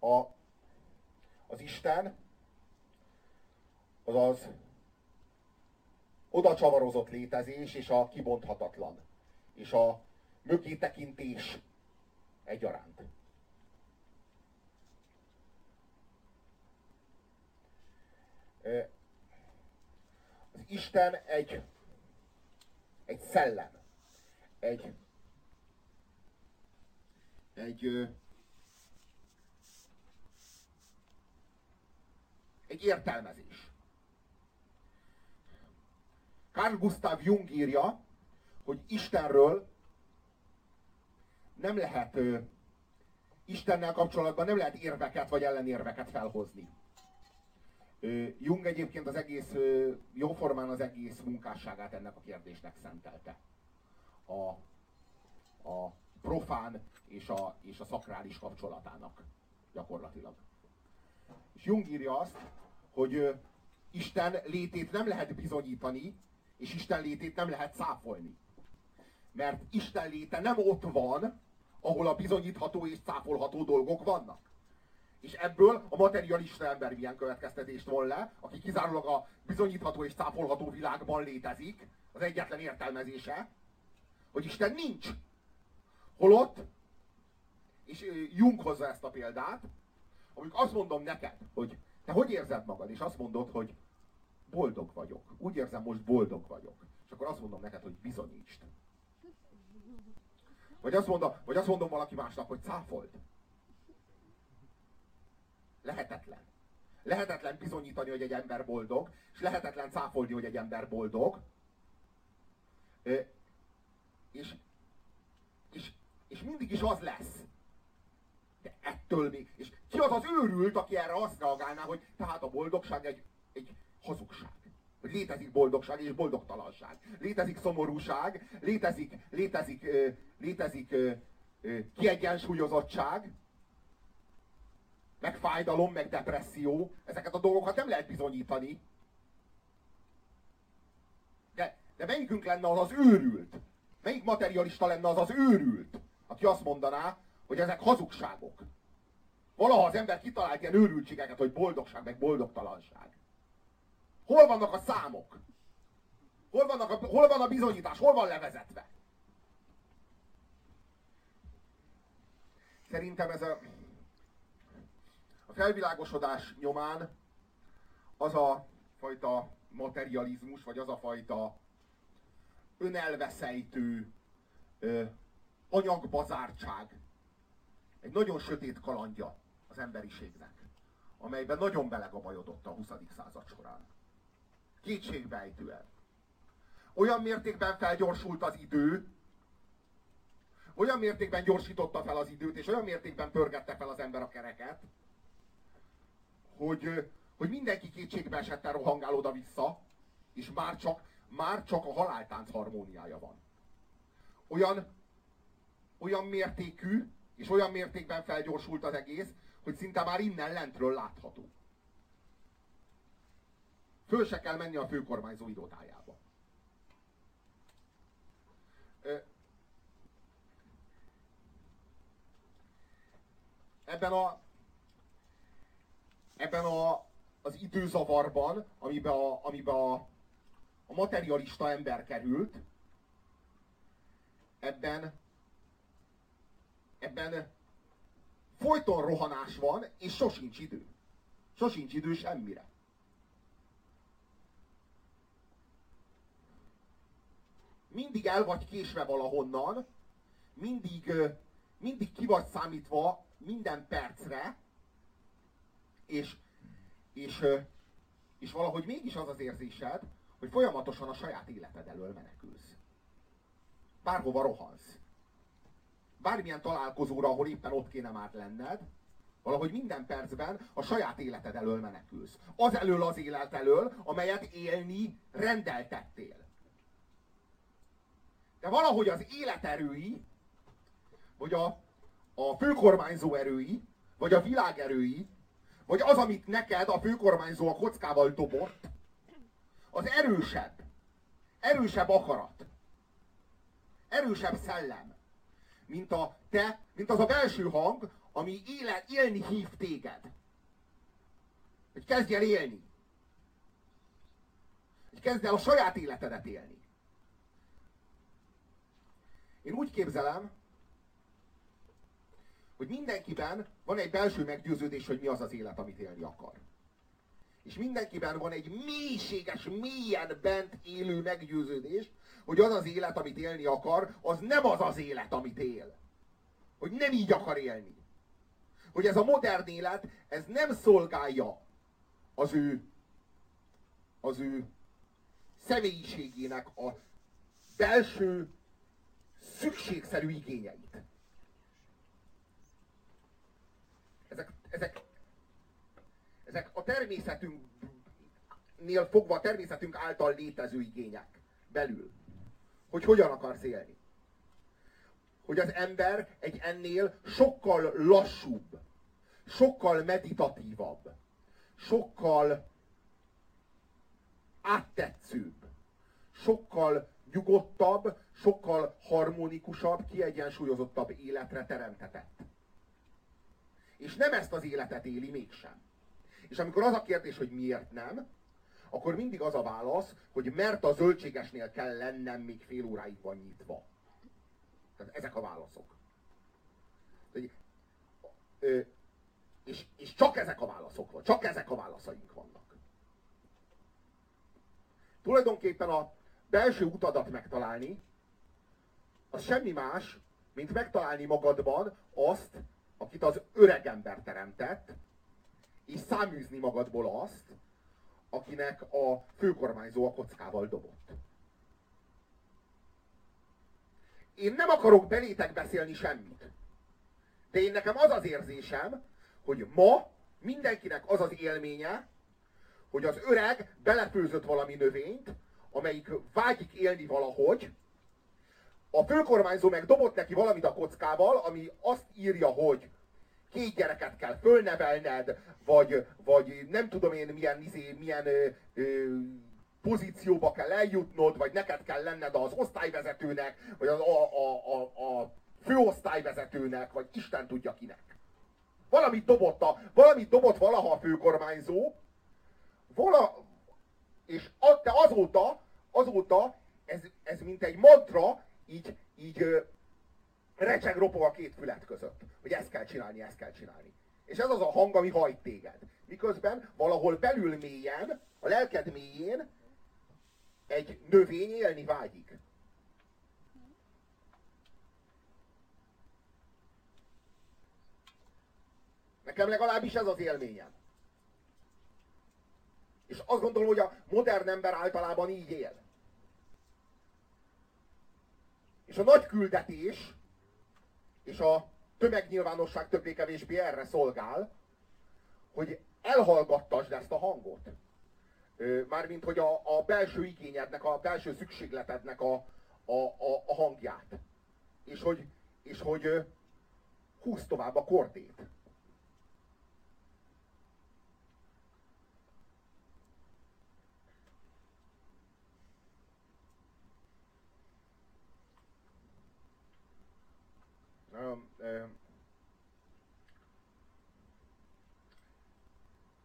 [SPEAKER 1] A, az Isten az az oda csavarozott létezés, és a kibonthatatlan, és a mögé tekintés egyaránt. Az Isten egy, egy szellem, egy, egy, egy értelmezés. Carl Gustav Jung írja, hogy Istenről nem lehet Istennel kapcsolatban nem lehet érveket vagy ellenérveket felhozni. Jung egyébként az egész, jóformán az egész munkásságát ennek a kérdésnek szentelte. A, a profán és a, és a szakrális kapcsolatának gyakorlatilag. És Jung írja azt, hogy Isten létét nem lehet bizonyítani, és Isten létét nem lehet száfolni. Mert Isten léte nem ott van, ahol a bizonyítható és cáfolható dolgok vannak. És ebből a materialista ember milyen következtetést von le, aki kizárólag a bizonyítható és cáfolható világban létezik, az egyetlen értelmezése, hogy Isten nincs. Holott, és Jung hozza ezt a példát, amikor azt mondom neked, hogy te hogy érzed magad, és azt mondod, hogy boldog vagyok. Úgy érzem, most boldog vagyok. És akkor azt mondom neked, hogy bizonyítsd. Vagy azt, mondom, vagy azt mondom valaki másnak, hogy cáfold. Lehetetlen. Lehetetlen bizonyítani, hogy egy ember boldog, és lehetetlen cáfolni, hogy egy ember boldog. És, és, és mindig is az lesz. De ettől még. És ki az az őrült, aki erre azt reagálná, hogy tehát a boldogság egy, egy hazugság. Létezik boldogság és boldogtalanság. Létezik szomorúság, létezik, létezik, létezik kiegyensúlyozottság, meg fájdalom, meg depresszió. Ezeket a dolgokat nem lehet bizonyítani. De, de melyikünk lenne az az őrült? Melyik materialista lenne az az őrült, aki azt mondaná, hogy ezek hazugságok? Valaha az ember kitalált ilyen őrültségeket, hogy boldogság, meg boldogtalanság. Hol vannak a számok? Hol, vannak a, hol van a bizonyítás? Hol van levezetve? Szerintem ez a, felvilágosodás nyomán az a fajta materializmus, vagy az a fajta önelveszejtő ö, anyagbazártság egy nagyon sötét kalandja az emberiségnek, amelyben nagyon belegabajodott a 20. század során kétségbejtően. Olyan mértékben felgyorsult az idő, olyan mértékben gyorsította fel az időt, és olyan mértékben pörgette fel az ember a kereket, hogy, hogy mindenki kétségbe esette rohangál oda-vissza, és már csak, már csak a haláltánc harmóniája van. Olyan, olyan mértékű, és olyan mértékben felgyorsult az egész, hogy szinte már innen lentről látható. Föl se kell menni a főkormányzó irodájába. Ebben a ebben a, az időzavarban, amiben a, amiben a, a materialista ember került, ebben ebben folyton rohanás van, és sosincs idő. Sosincs idő semmire. mindig el vagy késve valahonnan, mindig, mindig ki vagy számítva minden percre, és, és, és valahogy mégis az az érzésed, hogy folyamatosan a saját életed elől menekülsz. Bárhova rohansz. Bármilyen találkozóra, ahol éppen ott kéne már lenned, valahogy minden percben a saját életed elől menekülsz. Az elől az élet elől, amelyet élni rendeltettél. De valahogy az életerői, vagy a, a főkormányzó erői, vagy a világ erői, vagy az, amit neked a főkormányzó a kockával dobott, az erősebb. Erősebb akarat. Erősebb szellem. Mint, a te, mint az a belső hang, ami éle, élni hív téged. Hogy kezdj el élni. Hogy kezdj el a saját életedet élni. Én úgy képzelem, hogy mindenkiben van egy belső meggyőződés, hogy mi az az élet, amit élni akar. És mindenkiben van egy mélységes, mélyen bent élő meggyőződés, hogy az az élet, amit élni akar, az nem az az élet, amit él. Hogy nem így akar élni. Hogy ez a modern élet, ez nem szolgálja az ő, az ő személyiségének a belső szükségszerű igényeit. Ezek, ezek, a természetünknél fogva a természetünk által létező igények belül. Hogy hogyan akarsz élni. Hogy az ember egy ennél sokkal lassúbb, sokkal meditatívabb, sokkal áttetszőbb, sokkal nyugodtabb, sokkal harmonikusabb, kiegyensúlyozottabb életre teremtetett. És nem ezt az életet éli mégsem. És amikor az a kérdés, hogy miért nem, akkor mindig az a válasz, hogy mert a zöldségesnél kell lennem, még fél óráig van nyitva. Tehát ezek a válaszok. És, és csak ezek a válaszok van, csak ezek a válaszaink vannak. Tulajdonképpen a belső utadat megtalálni, az semmi más, mint megtalálni magadban azt, akit az öreg ember teremtett, és száműzni magadból azt, akinek a főkormányzó a kockával dobott. Én nem akarok belétek beszélni semmit. De én nekem az az érzésem, hogy ma mindenkinek az az élménye, hogy az öreg belefőzött valami növényt, amelyik vágyik élni valahogy, a főkormányzó meg dobott neki valamit a kockával, ami azt írja, hogy két gyereket kell fölnevelned, vagy, vagy nem tudom én milyen, izé, milyen ö, ö, pozícióba kell eljutnod, vagy neked kell lenned az osztályvezetőnek, vagy az, a, a, a, a főosztályvezetőnek, vagy Isten tudja kinek. Valamit dobott, a, valamit dobott valaha a főkormányzó, vala, és a, te azóta, azóta ez, ez mint egy mantra, így, így recseg ropog a két fület között, hogy ezt kell csinálni, ezt kell csinálni. És ez az a hang, ami hajt téged. Miközben valahol belül mélyen, a lelked mélyén egy növény élni vágyik. Nekem legalábbis ez az élményem. És azt gondolom, hogy a modern ember általában így él. És a nagy küldetés, és a tömegnyilvánosság többé-kevésbé erre szolgál, hogy elhallgattasd ezt a hangot. Mármint, hogy a, a belső igényednek, a belső szükségletednek a, a, a, a hangját. És hogy, és hogy húz tovább a kordét.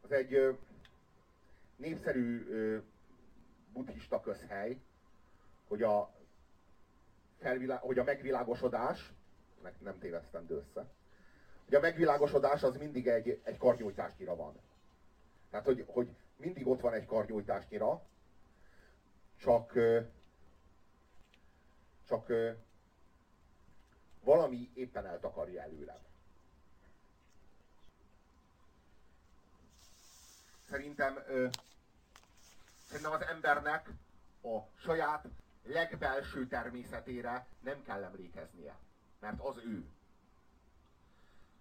[SPEAKER 1] Az egy népszerű buddhista közhely, hogy a, felvilá- hogy a megvilágosodás, meg nem tévesztendő össze, hogy a megvilágosodás az mindig egy, egy karnyújtásnyira van. Tehát, hogy, hogy mindig ott van egy karnyújtásnyira, csak, csak valami éppen eltakarja előlem. Szerintem, ö, szerintem az embernek a saját legbelső természetére nem kell emlékeznie, mert az ő.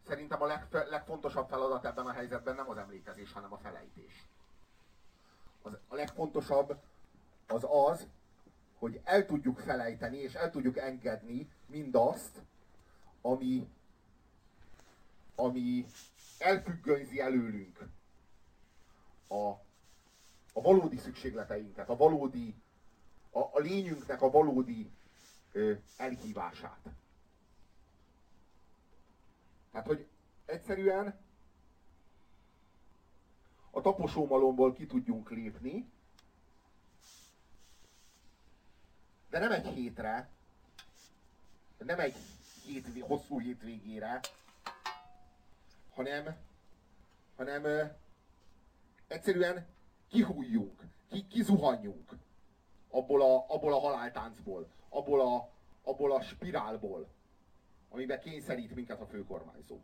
[SPEAKER 1] Szerintem a legfe, legfontosabb feladat ebben a helyzetben nem az emlékezés, hanem a felejtés. Az, a legfontosabb az az, hogy el tudjuk felejteni, és el tudjuk engedni mindazt, ami, ami elfüggönyzi előlünk a, a valódi szükségleteinket, a valódi, a, a lényünknek a valódi ö, elhívását. Tehát, hogy egyszerűen a taposómalomból ki tudjunk lépni, de nem egy hétre, nem egy hétvé, hosszú hétvégére, hanem, hanem ö, egyszerűen kihújjunk, ki, kizuhanjunk abból a, abból a haláltáncból, abból a, abból a spirálból, amiben kényszerít minket a főkormányzó.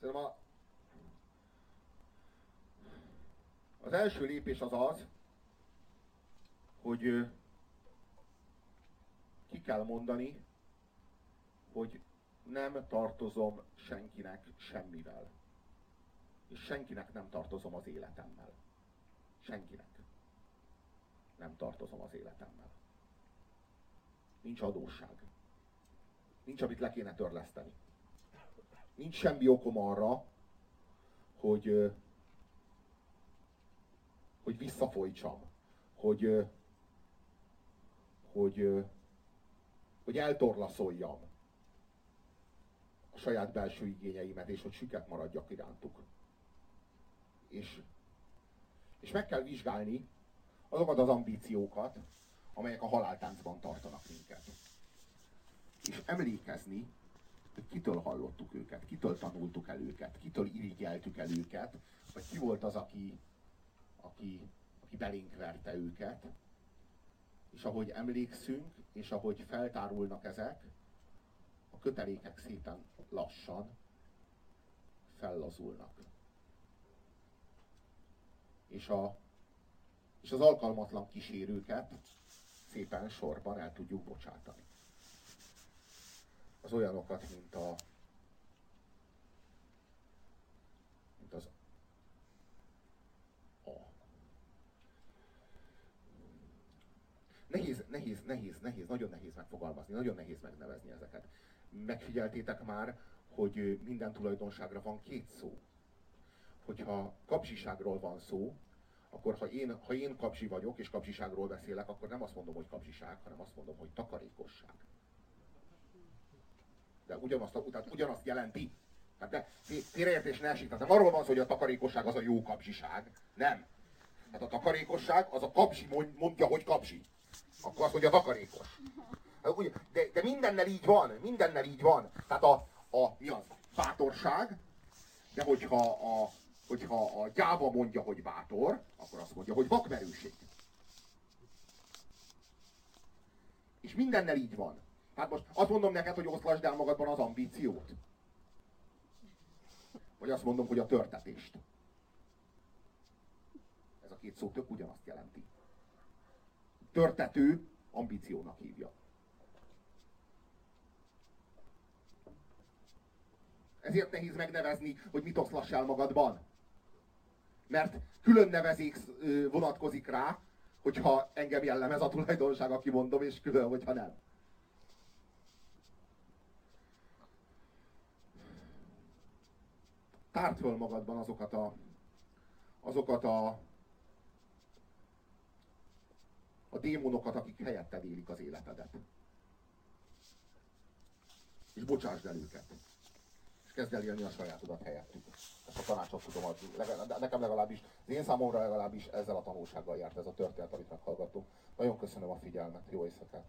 [SPEAKER 1] Szerintem a, Az első lépés az az, hogy ki kell mondani, hogy nem tartozom senkinek semmivel. És senkinek nem tartozom az életemmel. Senkinek. Nem tartozom az életemmel. Nincs adósság. Nincs, amit le kéne törleszteni. Nincs semmi okom arra, hogy hogy visszafolytsam, hogy, hogy, hogy eltorlaszoljam a saját belső igényeimet, és hogy süket maradjak irántuk. És, és meg kell vizsgálni azokat az ambíciókat, amelyek a haláltáncban tartanak minket. És emlékezni, hogy kitől hallottuk őket, kitől tanultuk el őket, kitől irigyeltük el őket, vagy ki volt az, aki, aki, aki belénk verte őket. És ahogy emlékszünk, és ahogy feltárulnak ezek, a kötelékek szépen lassan fellazulnak. És, a, és az alkalmatlan kísérőket szépen sorban el tudjuk bocsátani. Az olyanokat, mint a mint az a. Nehéz, nehéz, nehéz, nehéz, nagyon nehéz megfogalmazni, nagyon nehéz megnevezni ezeket. Megfigyeltétek már, hogy minden tulajdonságra van két szó. Hogyha kapzsiságról van szó, akkor ha én, ha én kapzsi vagyok, és kapzsiságról beszélek, akkor nem azt mondom, hogy kapzsiság, hanem azt mondom, hogy takarékosság. De ugyanazt, tehát ugyanazt jelenti. Tehát de félreértés ne esik. Tehát nem arról van szó, hogy a takarékosság az a jó kapzsiság. Nem. Hát a takarékosság az a kapzsi mondja, hogy kapzsi. Akkor azt mondja takarékos. Hát de, de mindennel így van, mindennel így van. Tehát a, a mi az? Bátorság, de hogyha a, hogyha a gyáva mondja, hogy bátor, akkor azt mondja, hogy vakmerőség. És mindennel így van. Hát most azt mondom neked, hogy oszlasd el magadban az ambíciót. Vagy azt mondom, hogy a törtetést. Ez a két szó tök ugyanazt jelenti. Törtető ambíciónak hívja. Ezért nehéz megnevezni, hogy mit oszlass el magadban mert külön nevezék vonatkozik rá, hogyha engem jellemez a tulajdonság, aki mondom, és külön, hogyha nem. Tárt föl magadban azokat a, azokat a, a démonokat, akik helyetted élik az életedet. És bocsásd el őket és kezd el élni a sajátodat helyettük. Ezt a tanácsot tudom adni. Nekem legalábbis, az én számomra legalábbis ezzel a tanulsággal járt ez a történet, amit meghallgattunk. Nagyon köszönöm a figyelmet, jó éjszakát!